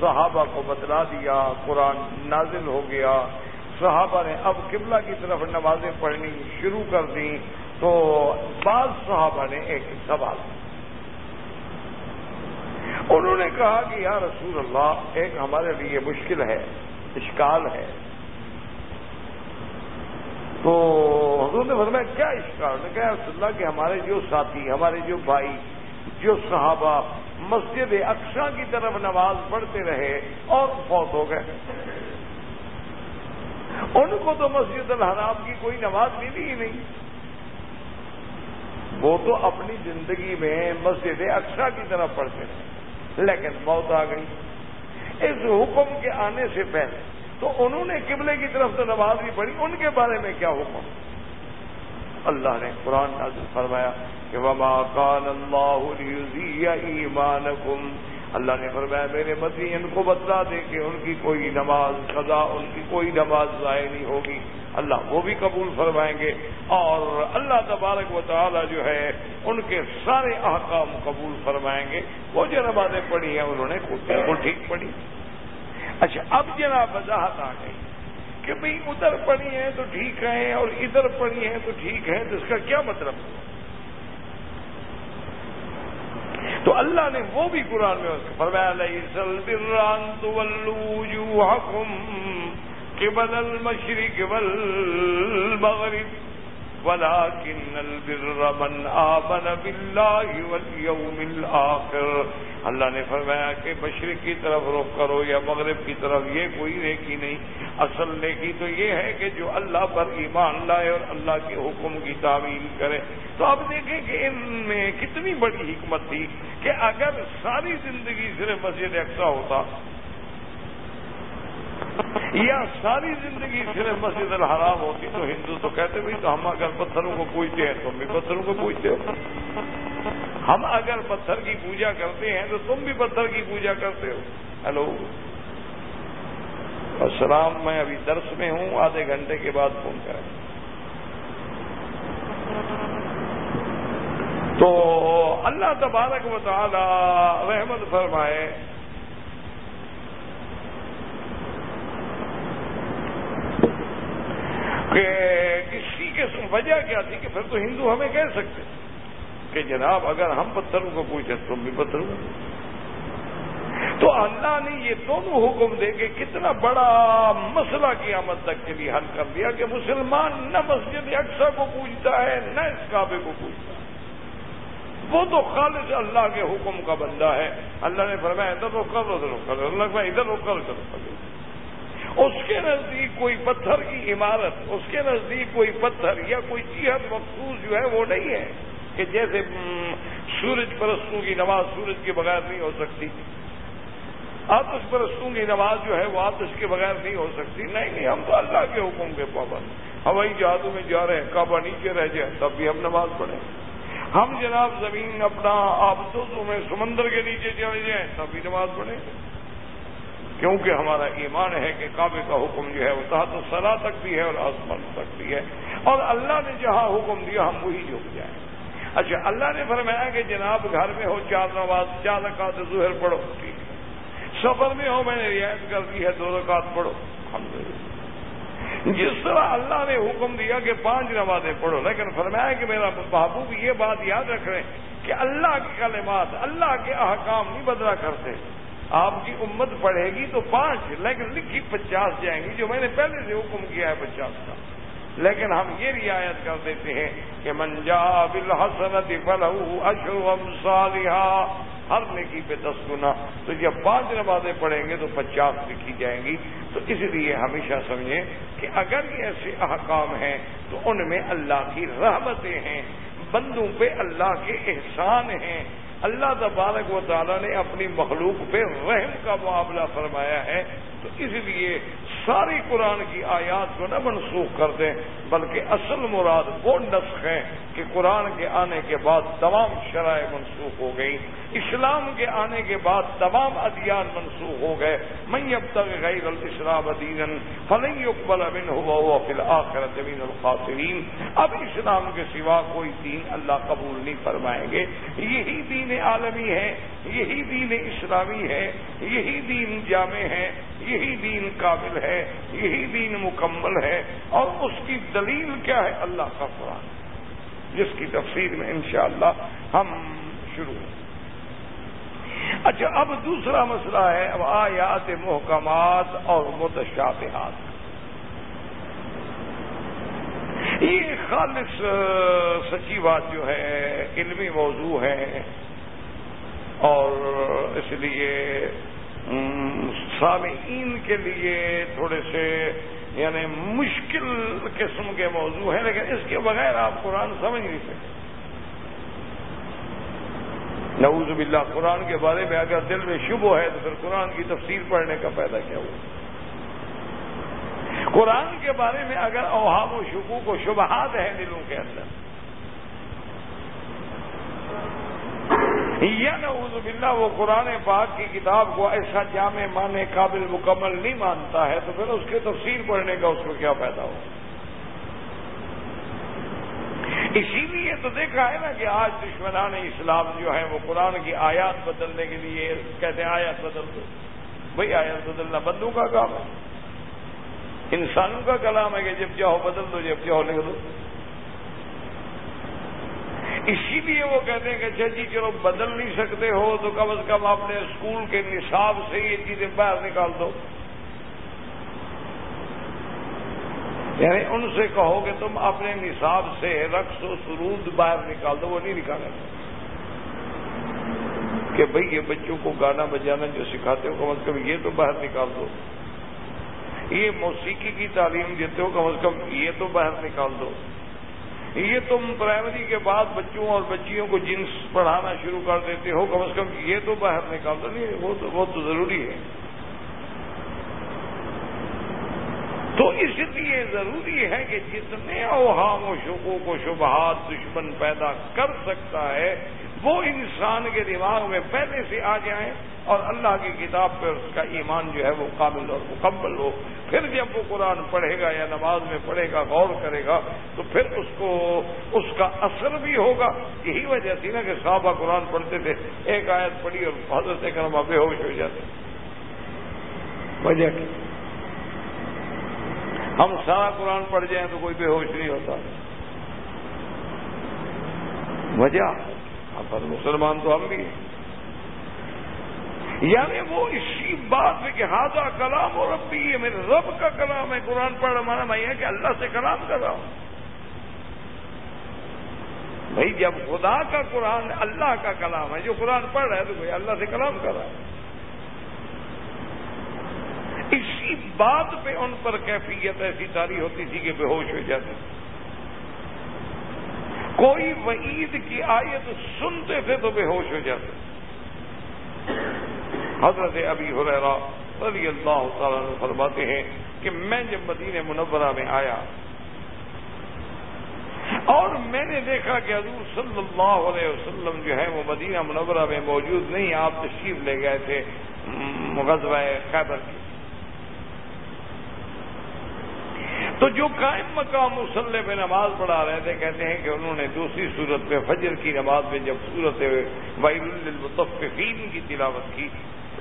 صحابہ کو بتلا دیا، قرآن نازل ہو گیا، صحابہ نے اب قبلہ کی طرف نمازیں پڑھنی شروع کر دی تو بعض صحابہ نے ایک سوال انہوں نے کہا کہ یا رسول اللہ، ایک ہمارے لیے مشکل ہے، اشکال ہے۔ تو حضور نے فرمایا، کیا اشکال نے کہا، رسول اللہ کہ ہمارے جو ساتھی، ہمارے جو بھائی، جو صحابہ مسجد اقسا کی طرف نماز پڑھتے رہے اور فوت ہو گئے۔ ان کو تو مسجد الحرام کی کوئی نماز ملی ہی نہیں۔ وہ تو اپنی زندگی میں مسجد اقسا کی طرف پڑھتے رہے، لیکن موت آ گئی۔ اس حکم کے آنے سے پہلے تو انہوں نے قبلے کی طرف تو نماز بھی پڑھی، ان کے بارے میں کیا حکم؟ اللہ نے قرآن نازل فرمایا کہ وما کان اللہ ایمانکم اللہ نے فرمایا، میرے مدی ان کو بتلا دے کہ ان کی کوئی نماز قضا، ان کی کوئی نماز ضائع نہیں ہوگی۔ اللہ وہ بھی قبول فرمائیں گے۔ اور اللہ تبارک و تعالی جو ہے، ان کے سارے احکام قبول فرمائیں گے۔ وہ جو نمازیں پڑھی ہیں، انہوں نے بالکل ٹھیک پڑھی۔ اچھا اب جناب وضاحت آ گئی کہ بھئی ادھر پڑی ہیں تو ٹھیک ہے اور ادھر پڑی ہیں تو ٹھیک ہے تو اس کا کیا مطلب؟ تو اللہ نے وہ بھی قرآن میں فرمایا سل بران تو حکم کہ بدل مشرق مغرب ولكن البر من آمن بالله واليوم الآخر۔ اللہ نے فرمایا کہ مشرق کی طرف رخ کرو یا مغرب کی طرف، یہ کوئی نیکی نہیں۔ اصل نیکی تو یہ ہے کہ جو اللہ پر ایمان لائے اور اللہ کے حکم کی تعمیل کرے۔ تو اب دیکھیں کہ ان میں کتنی بڑی حکمت تھی کہ اگر ساری زندگی صرف مسجد اقسا ہوتا یا ساری زندگی صرف مسجد الحرام ہوتی، تو ہندو تو کہتے بھی تو ہم اگر پتھروں کو پوچھتے ہیں تم بھی پتھروں کو پوچھتے ہو ہم اگر پتھر کی پوجا کرتے ہیں تو تم بھی پتھر کی پوجا کرتے ہو۔ ہیلو السلام، میں ابھی درس میں ہوں، آدھے گھنٹے کے بعد فون کریں۔ تو اللہ تبارک و تعالی رحمت فرمائے۔ کہ کسی کے وجہ کیا تھی کہ پھر تو ہندو ہمیں کہہ سکتے۔ کہ جناب اگر ہم پتھروں کو پوچھیں تم بھی پتھروں تو اللہ نے یہ دونوں حکم دے کے کتنا بڑا مسئلہ قیامت تک کے لیے حل کر دیا کہ مسلمان نہ مسجد اقسا کو پوچھتا ہے، نہ اس کعبے کو پوچھتا ہے۔ وہ تو خالص اللہ کے حکم کا بندہ ہے۔ اللہ نے فرمایا، ادھر روک کر ادھر روک کر اللہ ادھر روک کر چلو اس کے نزدیک کوئی پتھر کی عمارت، اس کے نزدیک کوئی پتھر یا کوئی چیحت مخصوص جو ہے وہ نہیں ہے۔ کہ جیسے سورج پرستوں کی نماز سورج کے بغیر نہیں ہو سکتی۔ آتش پرستوں کی نماز جو ہے وہ آتش کے بغیر نہیں ہو سکتی۔ نہیں نہیں، ہم تو اللہ کے حکم کے پابند ہوائی جہازوں میں جا رہے ہیں، کعبہ نیچے رہ جائے تب بھی ہم نماز پڑھیں۔ ہم جناب زمین اپنا آبدوزوں میں سمندر کے نیچے چلے جائیں، تب بھی نماز پڑھیں۔ کیونکہ ہمارا ایمان ہے کہ کعبے کا حکم جو ہے وہ تحت سرا تک بھی ہے اور آسمان تک بھی ہے۔ اور اللہ نے جہاں حکم دیا، ہم وہی جھک جائیں۔ اچھا اللہ نے فرمایا کہ جناب گھر میں ہو، چار نواز چار رکعت ظہر پڑھو۔ ٹھیک ہے سفر میں ہو، میں نے رعایت کر دی ہے، دو رکعت پڑھو۔ جس طرح اللہ نے حکم دیا کہ پانچ نمازیں پڑھو، لیکن فرمایا کہ میرا محبوب یہ بات یاد رکھ رہے ہیں کہ اللہ کے کلمات، اللہ کے احکام نہیں بدلا کرتے۔ آپ کی امت پڑھے گی تو پانچ، لیکن لکھی پچاس جائیں گی، جو میں نے پہلے سے حکم کیا ہے پچاس کا۔ لیکن ہم یہ رعایت کر دیتے ہیں کہ منجاب الحسنت اشرم صالحہ ہر نیکی پہ دس گنا۔ تو جب پانچ نمازیں پڑھیں گے تو پچاس لکھی جائیں گی۔ تو اس لیے ہمیشہ سمجھیں کہ اگر یہ ایسے احکام ہیں تو ان میں اللہ کی رحمتیں ہیں۔ بندوں پہ اللہ کے احسان ہیں۔ اللہ تبارک و تعالیٰ نے اپنی مخلوق پہ رحم کا معاملہ فرمایا ہے۔ تو اس لیے ساری قرآن کی آیات کو نہ منسوخ کر دیں، بلکہ اصل مراد وہ نسخ ہیں کہ قرآن کے آنے کے بعد تمام شرائع منسوخ ہو گئی اسلام کے آنے کے بعد تمام ادیان منسوخ ہو گئے۔ میں اب تک غیر الاسلام دین فلنگ اقبال امن ہوا ہوا فی الآخر زمین الخاصرین اب اسلام کے سوا کوئی دین اللہ قبول نہیں فرمائیں گے۔ یہی دین عالمی ہے، یہی دین اسلامی ہے، یہی دین جامع ہے، یہی دین قابل ہے، یہی دین مکمل ہے۔ اور اس کی دلیل کیا ہے؟ اللہ کا قرآن۔ جس کی تفصیل میں انشاءاللہ ہم شروع اچھا اب دوسرا مسئلہ ہے، اب آیات محکمات اور متشابہات۔ یہ خالص سچی بات جو ہے، علمی موضوع ہے۔ اور اس لیے سامعین کے لیے تھوڑے سے یعنی مشکل قسم کے موضوع ہیں، لیکن اس کے بغیر آپ قرآن سمجھ نہیں سکتے۔ نعوذ باللہ، قرآن کے بارے میں اگر دل میں شبہ ہے تو پھر قرآن کی تفسیر پڑھنے کا پیدا کیا ہوا؟ قرآن کے بارے میں اگر اوہام و شبو کو شبہات ہیں دلوں کے اندر یا نعوذ باللہ، وہ قرآن پاک کی کتاب کو ایسا جامع مانے قابل مکمل نہیں مانتا ہے، تو پھر اس کے تفسیر پڑھنے کا اس کو کیا پیدا ہو؟ اسی لیے تو دیکھا ہے نا کہ آج دشمنان اسلام جو ہے وہ قرآن کی آیات بدلنے کے لیے کہتے ہیں آیات بدل دو۔ بھائی آیات بدلنا بندوں کا کام ہے۔ انسانوں کا کلام ہے کہ جب چاہو بدل دو، جب چاہو لکھ دو۔ اسی لیے وہ کہتے ہیں کہ اچھا جی, جی،, جی، چلو بدل نہیں سکتے، ہو تو کم از کم اپنے اسکول کے نصاب سے یہ چیزیں باہر نکال دو۔ یعنی ان سے کہو کہ تم اپنے نصاب سے رقص و سرود باہر نکال دو، وہ نہیں نکالیں گے کہ بھئی، یہ بچوں کو گانا بجانا جو سکھاتے ہو، کم از کم یہ تو باہر نکال دو۔ یہ موسیقی کی تعلیم دیتے ہو، کم از کم یہ تو باہر نکال دو۔ یہ تم پرائمری کے بعد بچوں اور بچیوں کو جنس پڑھانا شروع کر دیتے ہو، کم از کم یہ تو باہر نکال دو نہیں، وہ تو وہ تو ضروری ہے۔ تو اس لیے ضروری ہے کہ جتنے اوہام و شکوک و شبہات دشمن پیدا کر سکتا ہے، وہ انسان کے دماغ میں پہلے سے آ جائیں اور اللہ کی کتاب پہ اس کا ایمان جو ہے وہ قابل اور مکمل ہو۔ پھر جب وہ قرآن پڑھے گا یا نماز میں پڑھے گا، غور کرے گا، تو پھر اس کو، اس کا اثر بھی ہوگا۔ یہی وجہ تھی نا کہ صحابہ قرآن پڑھتے تھے، ایک آیت پڑھی اور حضرت کرما بے ہوش ہو جاتے۔ وجہ کی ہم سارا قرآن پڑھ جائیں تو کوئی بے ہوش نہیں ہوتا۔ وجہ؟ پر مسلمان تو ہم بھی ہیں۔ یعنی وہ اسی بات میں کہ ہاضا کلام اور ربی، یہ میرے رب کا کلام ہے، قرآن پڑھ، ہمارا میں یہ کہ اللہ سے کلام کر رہا ہوں۔ بھائی، جب خدا کا قرآن اللہ کا کلام ہے، جو قرآن پڑھ رہا ہے تو بھائی اللہ سے کلام کر رہا ہے۔ اسی بات پہ ان پر کیفیت ایسی تاری ہوتی تھی کہ بے ہوش ہو جاتی۔ کوئی وعید کی آیت سنتے تھے تو بے ہوش ہو جاتے۔ حضرت ابھی حریرا رضی اللہ تعالیٰ فرماتے ہیں کہ میں جب مدینہ منورہ میں آیا اور میں نے دیکھا کہ حضور صلی اللہ علیہ وسلم جو ہے وہ مدینہ منورہ میں موجود نہیں، آپ تشریف لے گئے تھے غزوہ خیبر کی تو جو قائم مقام مسلح میں نماز پڑھا رہے تھے، کہتے ہیں کہ انہوں نے دوسری صورت میں فجر کی نماز میں جب صورت وائر المتفقین کی تلاوت کی،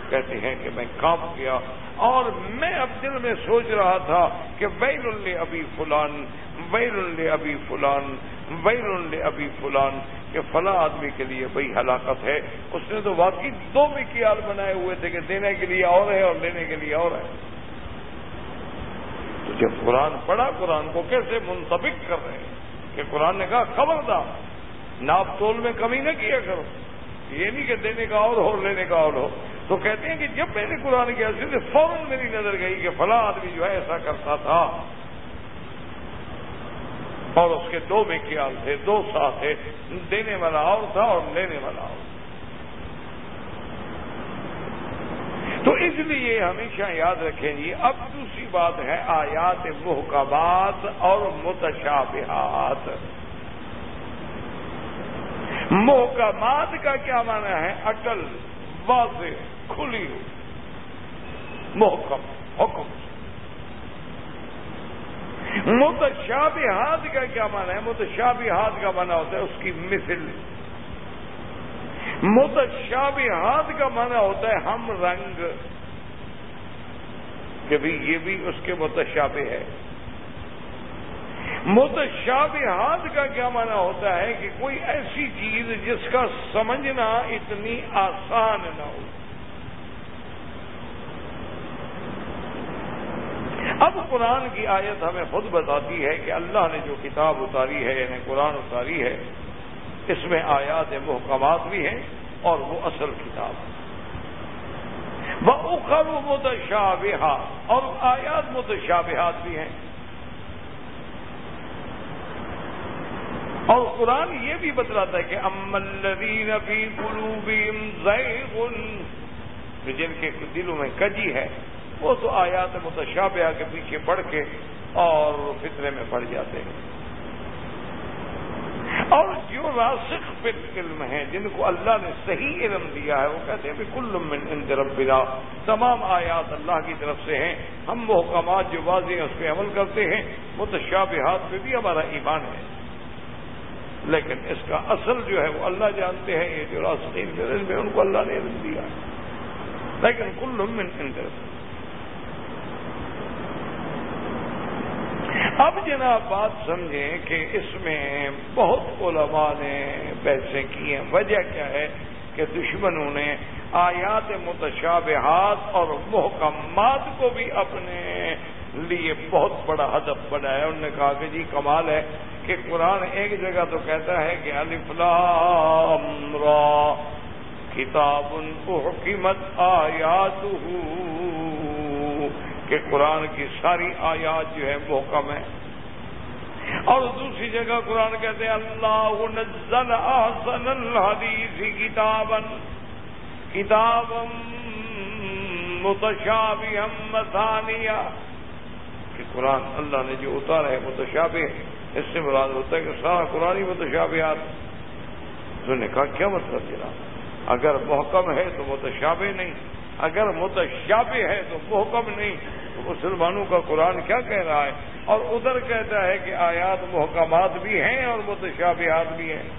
کہتے ہیں کہ میں کام کیا اور میں اب دل میں سوچ رہا تھا کہ ویل اللہ ابھی فلان، ویل اللہ ابھی فلان، ویل اللہ ابھی فلان، کہ فلاں آدمی کے لیے بھائی ہلاکت ہے۔ اس نے تو واقعی دو مکیال بنائے ہوئے تھے کہ دینے کے لیے اور ہے اور لینے کے لیے اور ہے۔ جب قرآن پڑھا، قرآن کو کیسے منتبک کر رہے ہیں؟ کہ قرآن نے کہا، خبردار، ناپ تول میں کمی نہ کیا کرو۔ یہ نہیں کہ دینے کا اور ہو، لینے کا اور ہو۔ تو کہتے ہیں کہ جب میں نے قرآن کیا سے فوراً میری نظر گئی کہ فلاں آدمی جو ہے ایسا کرتا تھا۔ اور اس کے دو میں خیال تھے، دو ساتھ تھے، دینے والا اور تھا اور لینے والا اور تو اس لیے ہمیشہ یاد رکھیں جی اب دوسری بات ہے آیات محکمات اور متشابہات۔ محکمات کا کیا معنی ہے؟ عقل واضح، کھلی ہو۔ محکم، حکم۔ متشابہ ہاتھ کا کیا مانا ہے؟ متشابہ ہاتھ کا مانا ہوتا ہے اس کی مثل۔ متشابہ ہاتھ کا مانا ہوتا ہے ہم رنگ۔ کہ بھی یہ بھی اس کے متشابہ ہے۔ متشابہ ہاتھ کا کیا مانا ہوتا ہے کہ کوئی ایسی چیز جس کا سمجھنا اتنی آسان نہ ہو۔ اب قرآن کی آیت ہمیں خود بتاتی ہے کہ اللہ نے جو کتاب اتاری ہے یعنی قرآن اتاری ہے اس میں آیات محکمات بھی ہیں اور وہ اصل کتاب ہے وہ اخر متشابہات اور آیات متشابہات بھی ہیں۔ اور قرآن یہ بھی بتلاتا ہے کہ املین ابھی قلوبہم زیغن جن کے دلوں میں کجی ہے، وہ تو آیات متشابہ کے پیچھے پڑھ کے اور فطرے میں پڑ جاتے ہیں۔ اور جو راسخ فل علم ہیں، جن کو اللہ نے صحیح علم دیا ہے، وہ کہتے ہیں کہ کل ان طرف بلا تمام آیات اللہ کی طرف سے ہیں۔ ہم وہ حکامات جو واضح ہیں، اس پہ عمل کرتے ہیں۔ متشابہات پہ بھی ہمارا ایمان ہے۔ لیکن اس کا اصل جو ہے، وہ اللہ جانتے ہیں، یہ جو راسخین علم ہے ان کو اللہ نے علم دیا ہے۔ لیکن کل من ان طرف اب جناب بات سمجھیں کہ اس میں بہت علماء نے بحثیں کی ہیں۔ وجہ کیا ہے کہ دشمنوں نے آیات متشابہات اور محکمات کو بھی اپنے لیے بہت بڑا ہدف بنایا انہوں نے کہا کہ جی کمال ہے کہ قرآن ایک جگہ تو کہتا ہے کہ لام را کتاب ان کو حکیمت آیات کہ قرآن کی ساری آیات جو ہے محکم ہے اور دوسری جگہ قرآن کہتے ہیں، اللہ نزل احسن الحدیث کتابا کتاب متشابہ مثانیہ۔ کہ قرآن اللہ نے جو اتارا ہے متشابہ، اس سے مراد ہوتا ہے کہ سارا قرآن ہی متشابہات۔ انہوں نے کہا، کیا مطلب جناب؟ اگر محکم ہے تو متشابہ نہیں۔ اگر متشابہ ہے تو محکم نہیں، تو مسلمانوں کا قرآن کیا کہہ رہا ہے؟ اور ادھر کہتا ہے کہ آیات محکمات بھی ہیں اور متشابہات بھی ہیں۔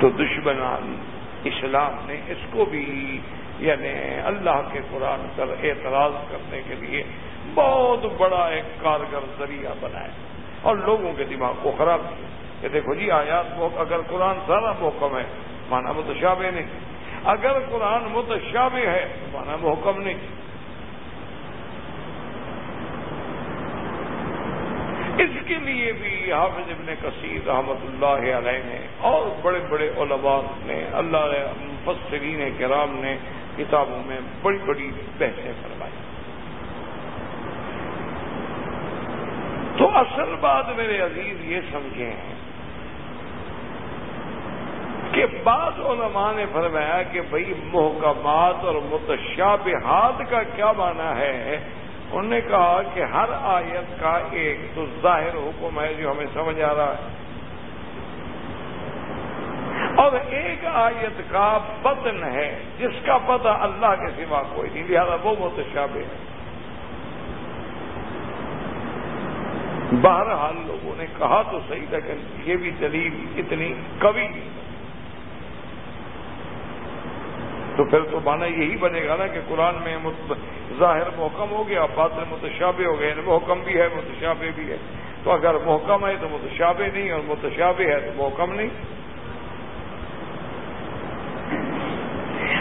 تو دشمنان اسلام نے اس کو بھی یعنی اللہ کے قرآن پر اعتراض کرنے کے لیے بہت بڑا ایک کارگر ذریعہ بنایا۔ اور لوگوں کے دماغ کو خراب کیا۔ کہ دیکھو جی آیات اگر قرآن سارا محکم ہے مانا متشابہ نہیں۔ اگر قرآن متشابہ ہے تو مانا محکم نہیں۔ اس کے لیے بھی حافظ ابن کثیر رحمت اللہ علیہ نے اور بڑے بڑے علماء نے، اللہ مفسرین کرام نے کتابوں میں بڑی بڑی بحثیں فرمائی۔ تو اصل بات میرے عزیز یہ سمجھیں کہ بعض علماء نے فرمایا کہ بھئی محکمات اور متشابہات کا کیا معنی ہے؟ انہوں نے کہا کہ ہر آیت کا ایک تو ظاہر حکم ہے جو ہمیں سمجھ آ رہا ہے۔ اور ایک آیت کا بدن ہے، جس کا پتہ اللہ کے سوا کوئی نہیں، لہٰذا وہ متشابہ ہے۔ بہرحال لوگوں نے کہا تو صحیح، لیکن یہ بھی دلیل اتنی کبھی نہیں۔ تو پھر تو مانا یہی بنے گا نا کہ قرآن میں ظاہر محکم ہو گیا باطل متشابہ ہو گئے یعنی محکم بھی ہے، متشابہ بھی ہے۔ تو اگر محکم ہے تو متشابہ نہیں، اور متشابہ ہے تو محکم نہیں۔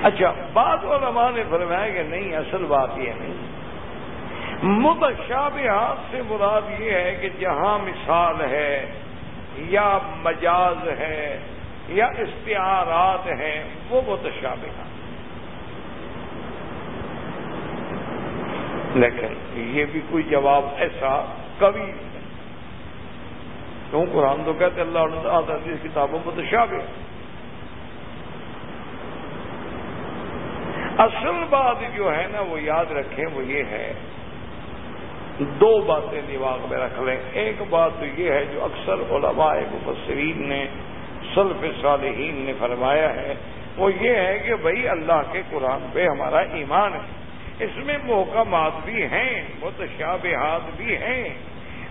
اچھا بعض علماء نے فرمایا کہ نہیں، اصل بات یہ نہیں۔ متشابہات سے مراد یہ ہے کہ جہاں مثال ہے یا مجاز ہے یا استعارات ہیں، وہ متشابہات لیکن یہ بھی کوئی جواب ایسا کبھی کیوں؟ قرآن تو کہتے اللہ علیہ کتابوں کو تو شابے اصل بات جو ہے نا، وہ یاد رکھیں، وہ یہ ہے۔ دو باتیں دماغ میں رکھ لیں۔ ایک بات تو یہ ہے جو اکثر علماء مفسرین نے، سلف صالحین نے فرمایا ہے، وہ یہ ہے کہ بھائی اللہ کے قرآن پہ ہمارا ایمان ہے۔ اس میں محکمات بھی ہیں، متشابہات بھی ہیں،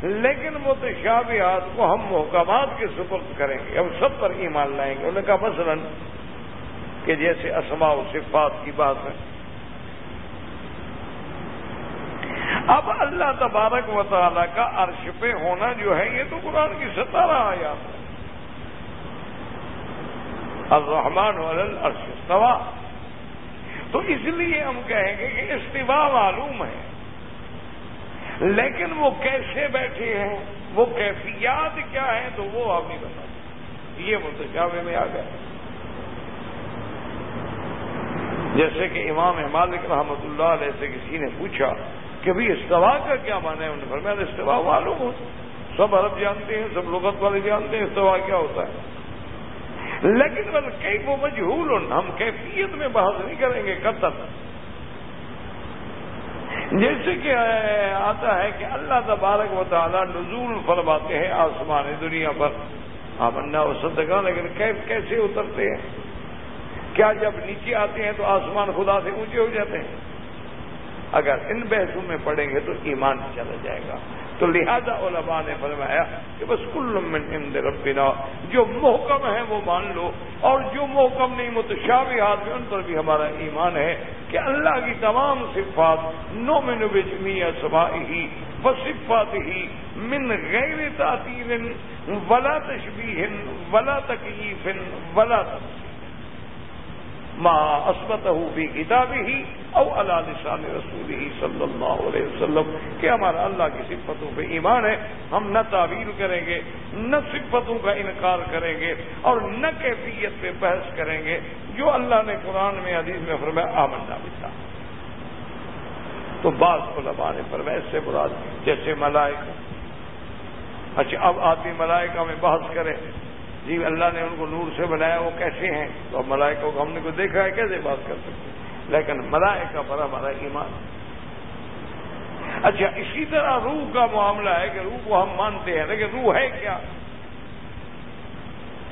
لیکن متشابہات کو ہم محکمات کے سپرد کریں گے، ہم سب پر ایمان لائیں گے۔ انہوں نے کہا، مثلا کہ جیسے اسماء و صفات کی بات ہے۔ اب اللہ تبارک و تعالیٰ کا عرش پہ ہونا جو ہے، یہ تو قرآن کی ستارہ آیا الرحمن عرش استوا تو اس لیے ہم کہیں گے کہ استفا معلوم ہے۔ لیکن وہ کیسے بیٹھے ہیں، وہ کیفیات کیا ہیں تو وہ ہم نہیں بتا یہ متشابے میں آ گئے جیسے کہ امام مالک رحمۃ اللہ علیہ سے کسی نے پوچھا کہ بھائی استوا کا کیا مانا ہے؟ انہوں نے فرمایا استوا معلوم ہو سب عرب جانتے ہیں، سب لغت والے جانتے ہیں استوا کیا ہوتا ہے؟ لیکن بل کئی وہ مجہول ہم کیفیت میں بحث نہیں کریں گے قطر جیسے کہ آتا ہے کہ اللہ تبارک و تعالیٰ نزول فرماتے ہیں آسمان دنیا پر۔ آمنا و صدقہ، لیکن کیف کیسے اترتے ہیں؟ کیا جب نیچے آتے ہیں تو آسمان خدا سے اونچے ہو جاتے ہیں؟ اگر ان بحثوں میں پڑیں گے تو ایمان چلا جائے گا۔ تو لہذا علماء نے فرمایا کہ بس کل من عند ربنا، جو محکم ہے وہ مان لو، اور جو محکم نہیں متشابہات میں، ان پر بھی ہمارا ایمان ہے کہ اللہ کی تمام صفات نو میں نبی صبائی و صفات ہی من غیر تعطیل ولا تشبیہ، ولا تکیف ولا تفصیل ماں اسمت بھی کتاب ہی او اللہ نشان رسول ہی صلی اللہ علیہ وسلم، کہ ہمارا اللہ کی صفتوں پہ ایمان ہے، ہم نہ تعویل کریں گے، نہ صفتوں کا انکار کریں گے، اور نہ کیفیت پہ بحث کریں گے۔ جو اللہ نے قرآن میں حدیث میں فرمایا آمن نہ بتا تو بعض علماء نے فرمایا، اس سے مراد جیسے ملائکہ۔ اچھا اب آدمی ملائکہ میں بحث کرے۔ جی اللہ نے ان کو نور سے بنایا، وہ کیسے ہیں؟ تو اب ملائکوں کو ہم نے کو دیکھا ہے، کیسے بات کر سکتے ہیں؟ لیکن ملائکہ پر ہمارا ایمان۔ اچھا اسی طرح روح کا معاملہ ہے کہ روح کو ہم مانتے ہیں، لیکن روح ہے کیا؟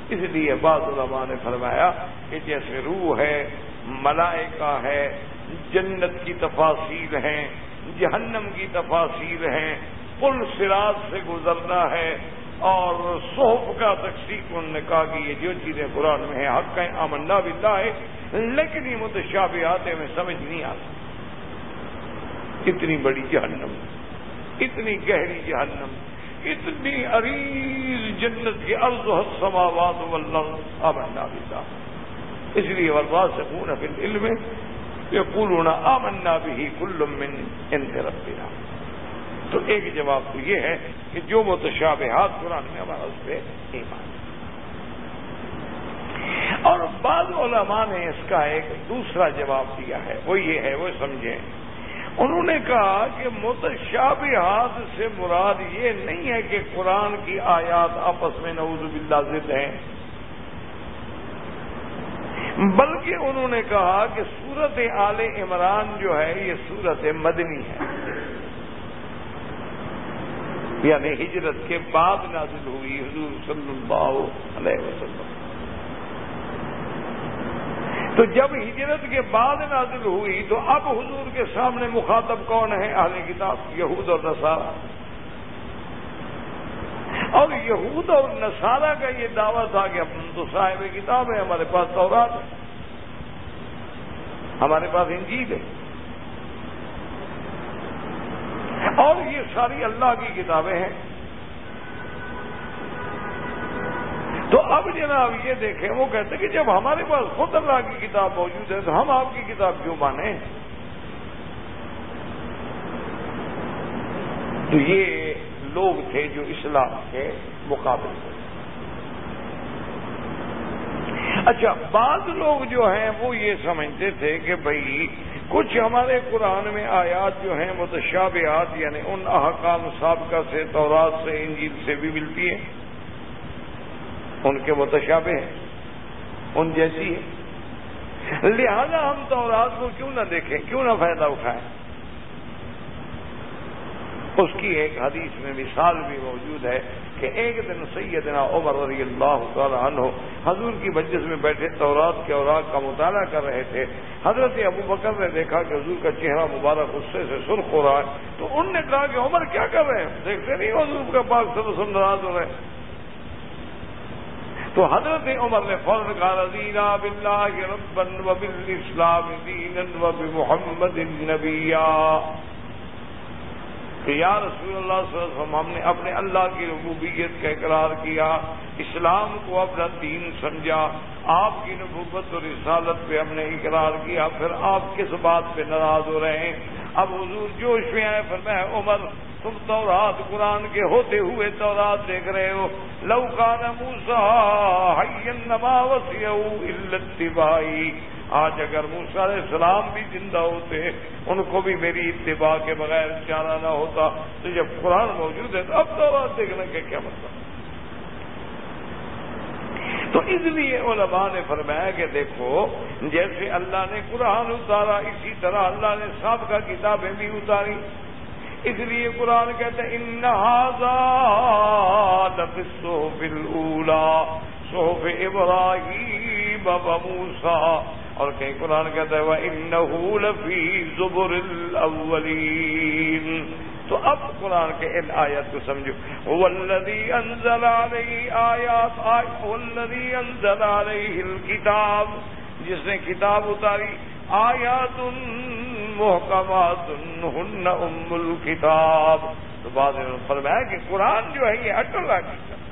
اس لیے بعض علماء نے فرمایا کہ جیسے روح ہے، ملائکہ ہے، جنت کی تفاصیل ہیں، جہنم کی تفاصیل ہیں، پل سراج سے گزرنا ہے، اور صحف کا تقسیم انہوں نے کہا کہ یہ جو چیزیں قرآن میں ہیں حق کہیں آمنا بھی ہے لیکن یہ متشابہ آتے میں سمجھ نہیں آتا اتنی بڑی جہنم، اتنی گہری جہنم، اتنی عریض جنت کی عرض و سماوات واللہ آمنا اس لیے ورباد سے پورا پھر علم یہ پورنا آمنا بھی کل من انت ربنا۔ تو ایک جواب تو یہ ہے کہ جو متشابہات قرآن میں ہمارا اس پہ ایمان اور بعض علماء نے اس کا ایک دوسرا جواب دیا ہے، وہ یہ ہے، وہ سمجھیں۔ انہوں نے کہا کہ متشابہات سے مراد یہ نہیں ہے کہ قرآن کی آیات آپس میں نعوذ باللہ ضد ہیں۔ بلکہ انہوں نے کہا کہ سورت آل عمران جو ہے، یہ سورت مدنی ہے۔ یعنی ہجرت کے بعد نازل ہوئی حضور صلی اللہ علیہ وسلم۔ تو جب ہجرت کے بعد نازل ہوئی تو اب حضور کے سامنے مخاطب کون ہے اہل کتاب، یہود اور نصارہ۔ اور یہود اور نصارہ کا یہ دعویٰ تھا کہ ہم تو صاحب کتاب ہے ہمارے پاس تورات ہے۔ ہمارے پاس انجیل ہے۔ اور یہ ساری اللہ کی کتابیں ہیں۔ تو اب جناب یہ دیکھیں، وہ کہتے کہ جب ہمارے پاس خود اللہ کی کتاب موجود ہے تو ہم آپ کی کتاب کیوں مانیں؟ تو یہ لوگ تھے جو اسلام کے مقابلے اچھا بعض لوگ جو ہیں وہ یہ سمجھتے تھے کہ بھائی کچھ ہمارے قرآن میں آیات جو ہیں متشابہات یعنی ان احکام سابقہ سے، تورات سے، انجیل سے بھی ملتی ہیں۔ ان کے متشابہ ہیں، ان جیسی ہے لہذا ہم تورات کو کیوں نہ دیکھیں، کیوں نہ فائدہ اٹھائیں؟ اس کی ایک حدیث میں مثال بھی موجود ہے کہ ایک دن سیدنا عمر رضی اللہ تعالیٰ عنہ حضور کی مجلس میں بیٹھے تورات کے اوراق کا مطالعہ کر رہے تھے۔ حضرت ابو بکر نے دیکھا کہ حضور کا چہرہ مبارک غصے سے سرخ ہو رہا ہے۔ تو ان نے کہا کہ عمر کیا کر رہے ہیں؟ دیکھتے نہیں حضور کا پاک سب سن ناراض ہو رہے ہیں۔ تو حضرت عمر نے فوراً کہا رضینا باللہ ربن و بالاسلام دینا و بمحمد النبیہ کہ یا رسول اللہ صلی اللہ علیہ وسلم، ہم نے اپنے اللہ کی ربوبیت کا اقرار کیا، اسلام کو اپنا دین سمجھا، آپ کی نبوت اور رسالت پہ ہم نے اقرار کیا، پھر آپ کس بات پہ ناراض ہو رہے ہیں؟ اب حضور جوش میں آئے پھر میں عمر تم تورات قرآن کے ہوتے ہوئے تورات دیکھ رہے ہو۔ لوکان موسا نما وسی بھائی آج اگر موسا علیہ السلام بھی زندہ ہوتے، ان کو بھی میری اتباع کے بغیر جانا نہ ہوتا۔ تو جب قرآن موجود ہے تو اب تورات دیکھنے کا کیا مطلب؟ تو اس لیے علماء نے فرمایا کہ دیکھو، جیسے اللہ نے قرآن اتارا، اسی طرح اللہ نے سابقہ کتابیں بھی اتاری۔ اس لیے قرآن کہتے ہیں اولا صحف ابراہیم موسا اور کہیں قرآن کہتا ہے وہ ان زبر الاولین تو اب قرآن کے ان آیت کو سمجھو۔ ولدی انزل علیہ آیات ولدی انزل علیہ الکتاب جس نے کتاب اتاری آیات محکمات ہن ام الکتاب تو بعد فرمایا کہ قرآن جو ہے یہ اٹل حقیقت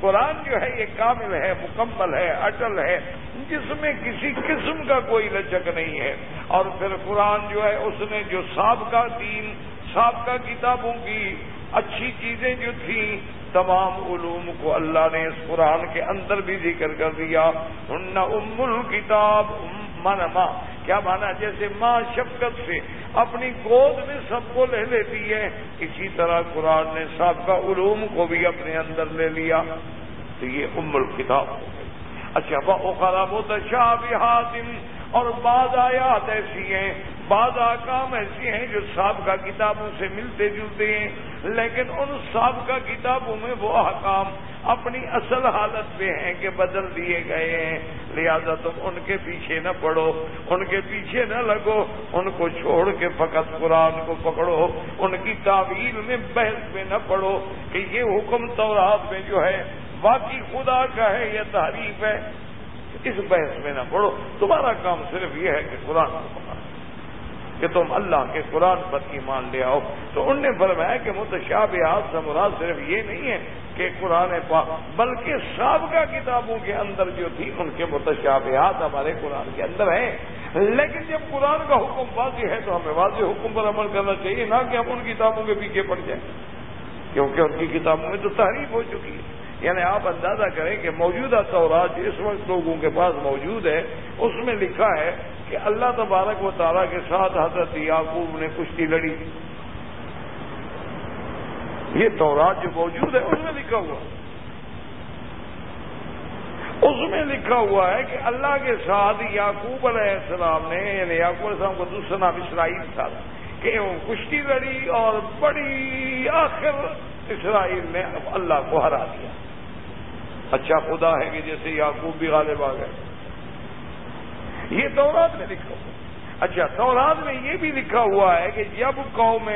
قرآن جو ہے یہ کامل ہے، مکمل ہے، اٹل ہے۔ جس میں کسی قسم کا کوئی لچک نہیں ہے۔ اور پھر قرآن جو ہے، اس نے جو سابقہ دین، سابقہ کتابوں کی اچھی چیزیں جو تھیں، تمام علوم کو اللہ نے اس قرآن کے اندر بھی ذکر کر دیا۔ ان ام الکتاب مانا ماں، کیا مانا؟ جیسے ماں شفقت سے اپنی گود میں سب کو لے لیتی ہے، اسی طرح قرآن نے سابقہ علوم کو بھی اپنے اندر لے لیا۔ تو یہ ام الکتاب ہو گئی۔ اچھا وہ خراب ہوتا شاہ اور بعض آیات ایسی ہیں بعض آکام ایسی ہیں جو سابقہ کتابوں سے ملتے جلتے ہیں، لیکن ان سابقہ کتابوں میں وہ احکام اپنی اصل حالت میں ہیں کہ بدل دیے گئے ہیں۔ لہذا تم ان کے پیچھے نہ پڑو، ان کے پیچھے نہ لگو، ان کو چھوڑ کے فقط قرآن کو پکڑو، ان کی تعویل میں بحث میں نہ پڑو کہ یہ حکم تورات میں جو ہے باقی خدا کا ہے یا تعریف ہے۔ اس بحث میں نہ پڑھو تمہارا کام صرف یہ ہے کہ قرآن کو پکڑا کہ تم اللہ کے قرآن پر ایمان لے آؤ۔ تو ان نے فرمایا کہ متشابہات سے مراد صرف یہ نہیں ہے کہ قرآن پاک، بلکہ سابقہ کتابوں کے اندر جو تھی، ان کے متشابہات ہمارے قرآن کے اندر ہیں۔ لیکن جب قرآن کا حکم واضح ہے تو ہمیں واضح حکم پر عمل کرنا چاہیے، نہ کہ ہم ان کتابوں کے پیچھے پڑ جائیں۔ کیونکہ ان کی کتابوں میں تو تعریف ہو چکی ہے۔ یعنی آپ اندازہ کریں کہ موجودہ تورات اس وقت لوگوں کے پاس موجود ہے، اس میں لکھا ہے کہ اللہ تبارک و تعالیٰ کے ساتھ حضرت یعقوب نے کشتی لڑی۔ یہ تورات جو موجود ہے، اس میں لکھا ہوا۔ اس میں لکھا ہوا ہے کہ اللہ کے ساتھ یعقوب علیہ السلام نے یعنی یعقوب علیہ السلام کو دوسرا نام اسرائیل تھا، کہ وہ کشتی لڑی اور بڑی آخر اسرائیل نے اللہ کو ہرا دیا۔ اچھا خدا ہے کہ جیسے یعقوب بھی غالب آ گئے۔ یہ تورات میں لکھا ہوا اچھا تورات میں یہ بھی لکھا ہوا ہے کہ جب قوم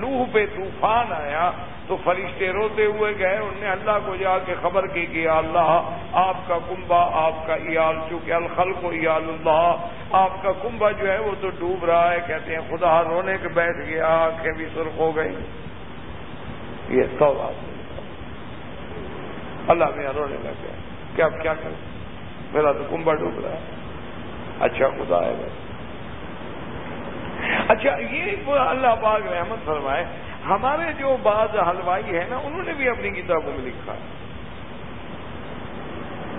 نوح پہ طوفان آیا تو فرشتے روتے ہوئے گئے۔ انہوں نے اللہ کو جا کے خبر کی کہ اللہ، آپ کا کنبا آپ کا ایال چونکہ الخل کو ایال اللہ، آپ کا کنبا جو ہے وہ تو ڈوب رہا ہے۔ کہتے ہیں خدا رونے کے بیٹھ گیا، آنکھیں بھی سرخ ہو گئی یہ تورات۔ اللہ میں رونے لگ گیا کہ اب کیا کریں؟ میرا تو کنبا ڈوب رہا ہے۔ اچھا خدا ہے بھائی اچھا یہ اللہ پاک رحمت فرمائے۔ ہمارے جو بعض حلوائی ہیں نا، انہوں نے بھی اپنی کتابوں میں لکھا ہے۔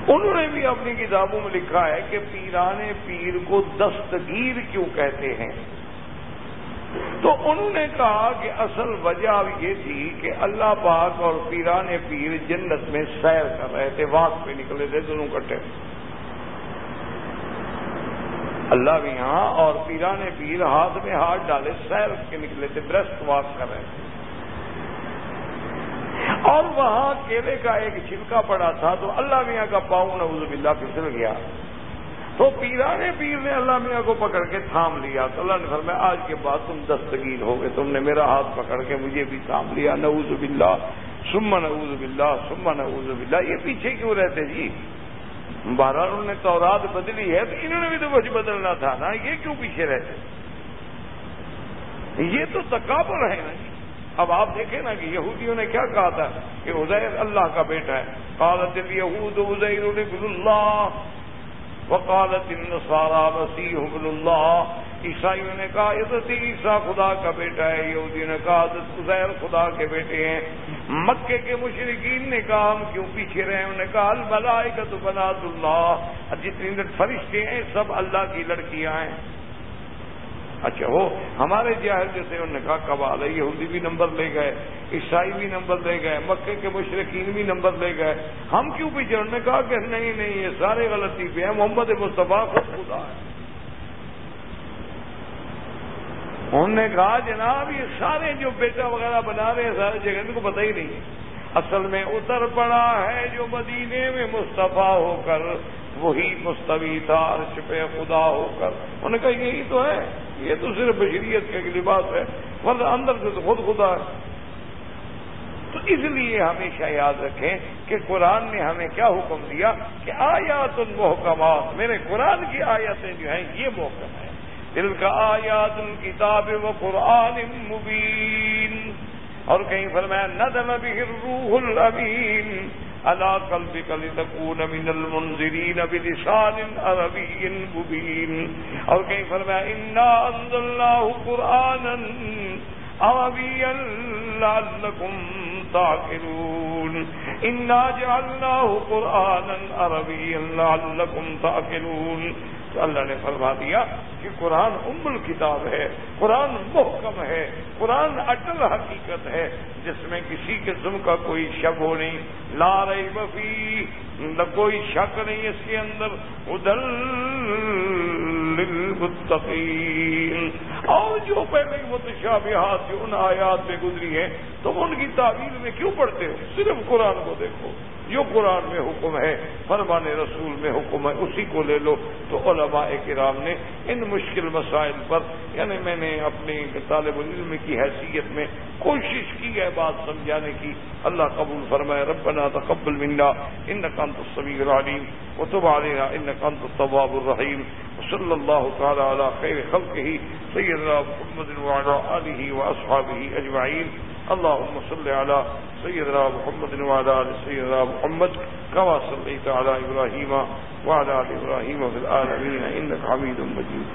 انہوں نے بھی اپنی کتابوں میں لکھا ہے کہ پیران پیر کو دستگیر کیوں کہتے ہیں؟ تو انہوں نے کہا کہ اصل وجہ یہ تھی کہ اللہ پاک اور پیران پیر جنت میں سیر کر رہے تھے واک پہ نکلے تھے دونوں کٹے اللہ بھی یہاں اور پیران پیر ہاتھ میں ہاتھ ڈالے، سیر کے نکلے تھے برسٹ واک کر رہے تھے۔ اور وہاں کیلے کا ایک چھلکا پڑا تھا تو اللہ میاں کا پاؤں نوز باللہ پھسل گیا۔ تو پیرانے پیر نے اللہ میاں کو پکڑ کے تھام لیا تو اللہ نے فرمایا، آج کے بعد تم دستگیر ہو گئے، تم نے میرا ہاتھ پکڑ کے مجھے بھی تھام لیا۔ نعوذ باللہ سما نعوذ باللہ سما نعوذ باللہ۔ یہ پیچھے کیوں رہتے جی؟ بہرحال انہوں نے تورات بدلی ہے تو انہوں نے بھی تو کچھ بدلنا تھا نا۔ یہ کیوں پیچھے رہتے؟ یہ تو تقابل ہے نا جی۔ اب آپ دیکھیں نا کہ یہودیوں نے کیا کہا تھا کہ عزیر اللہ کا بیٹا ہے۔ قالت یہود عزیر اللہ۔ وقالت النصارى مسیح ابن اللہ عیسائیوں نے کہا عزت عیسیٰ خدا کا بیٹا ہے، یہودی نے کہا عزت عزیر خدا کے بیٹے ہیں۔ مکے کے مشرقین نے کہا، ہم کیوں پیچھے رہے انہوں نے کہا الملائکت بنات اللہ۔ جتنی فرشتے ہیں، سب اللہ کی لڑکیاں ہیں۔ اچھا وہ ہمارے جاہر جیسے انہوں نے کہا کبال ہے یہودی بھی نمبر لے گئے، عیسائی بھی نمبر لے گئے، مکے کے مشرقین بھی نمبر لے گئے۔ ہم کیوں پیچھے؟ انہوں نے کہا کہ نہیں نہیں، یہ سارے غلطی پہ ہیں۔ محمد مصطفیٰ خود خدا ہے۔ انہوں نے کہا، جناب، یہ سارے جو بیٹا وغیرہ بنا رہے ہیں، سارے جگہ ان کو پتہ ہی نہیں ہے۔ اصل میں اتر پڑا ہے جو مدینے میں مصطفیٰ ہو کر، وہی مستوی تھا، عرش پہ خدا ہو کر۔ انہوں نے کہا، یہی تو ہے۔ یہ تو صرف بشریت کا ایک لباس ہے، ورنہ اندر سے تو خود خدا ہے۔ تو اس لیے ہمیشہ یاد رکھیں کہ قرآن نے ہمیں کیا حکم دیا کہ آیات المحکمات میرے قرآن کی آیتیں جو ہیں، یہ محکم ہیں۔ دل کا آیات الکتاب و قرآن مبین۔ اور کہیں فرمایا، ندم به الروح الامین۔ على قلبك لتكون من المنذرين بلسان عربي مبين. اور کہیں فرمایا انا انزلناه قرانا عربيا لعلكم تعقلون. إنا جعلناه قرآنا عربيا لعلكم تعقلون. تو اللہ نے فرما دیا کہ قرآن ام الکتاب ہے، قرآن محکم ہے، قرآن اٹل حقیقت ہے، جس میں کسی قسم کا کوئی شب ہو نہیں۔ لا رہی بفی نہ کوئی شک نہیں اس کے اندر۔ ادل للمتقین۔ اور جو پہلے متشابہات جو ان آیات میں گزری ہیں، تم ان کی تعبیر میں کیوں پڑھتے ہو؟ صرف قرآن کو دیکھو۔ جو قرآن میں حکم ہے، فرمان رسول میں حکم ہے، اسی کو لے لو۔ تو علماء کرام نے ان مشکل مسائل پر یعنی میں نے اپنی طالب علم کی حیثیت میں کوشش کی ہے بات سمجھانے کی۔ اللہ قبول فرمائے، ربنا تقبل منا ان انت السمیع العلیم، وتب علينا انك انت التواب الرحيم وصلى الله تعالى على خير خلقه سيدنا محمد وعلى اله واصحابه اجمعين اللهم صل على سيدنا محمد وعلى آل سيدنا محمد كما صليت على إبراهيم وعلى آل إبراهيم في العالمين إنك حميد مجيد.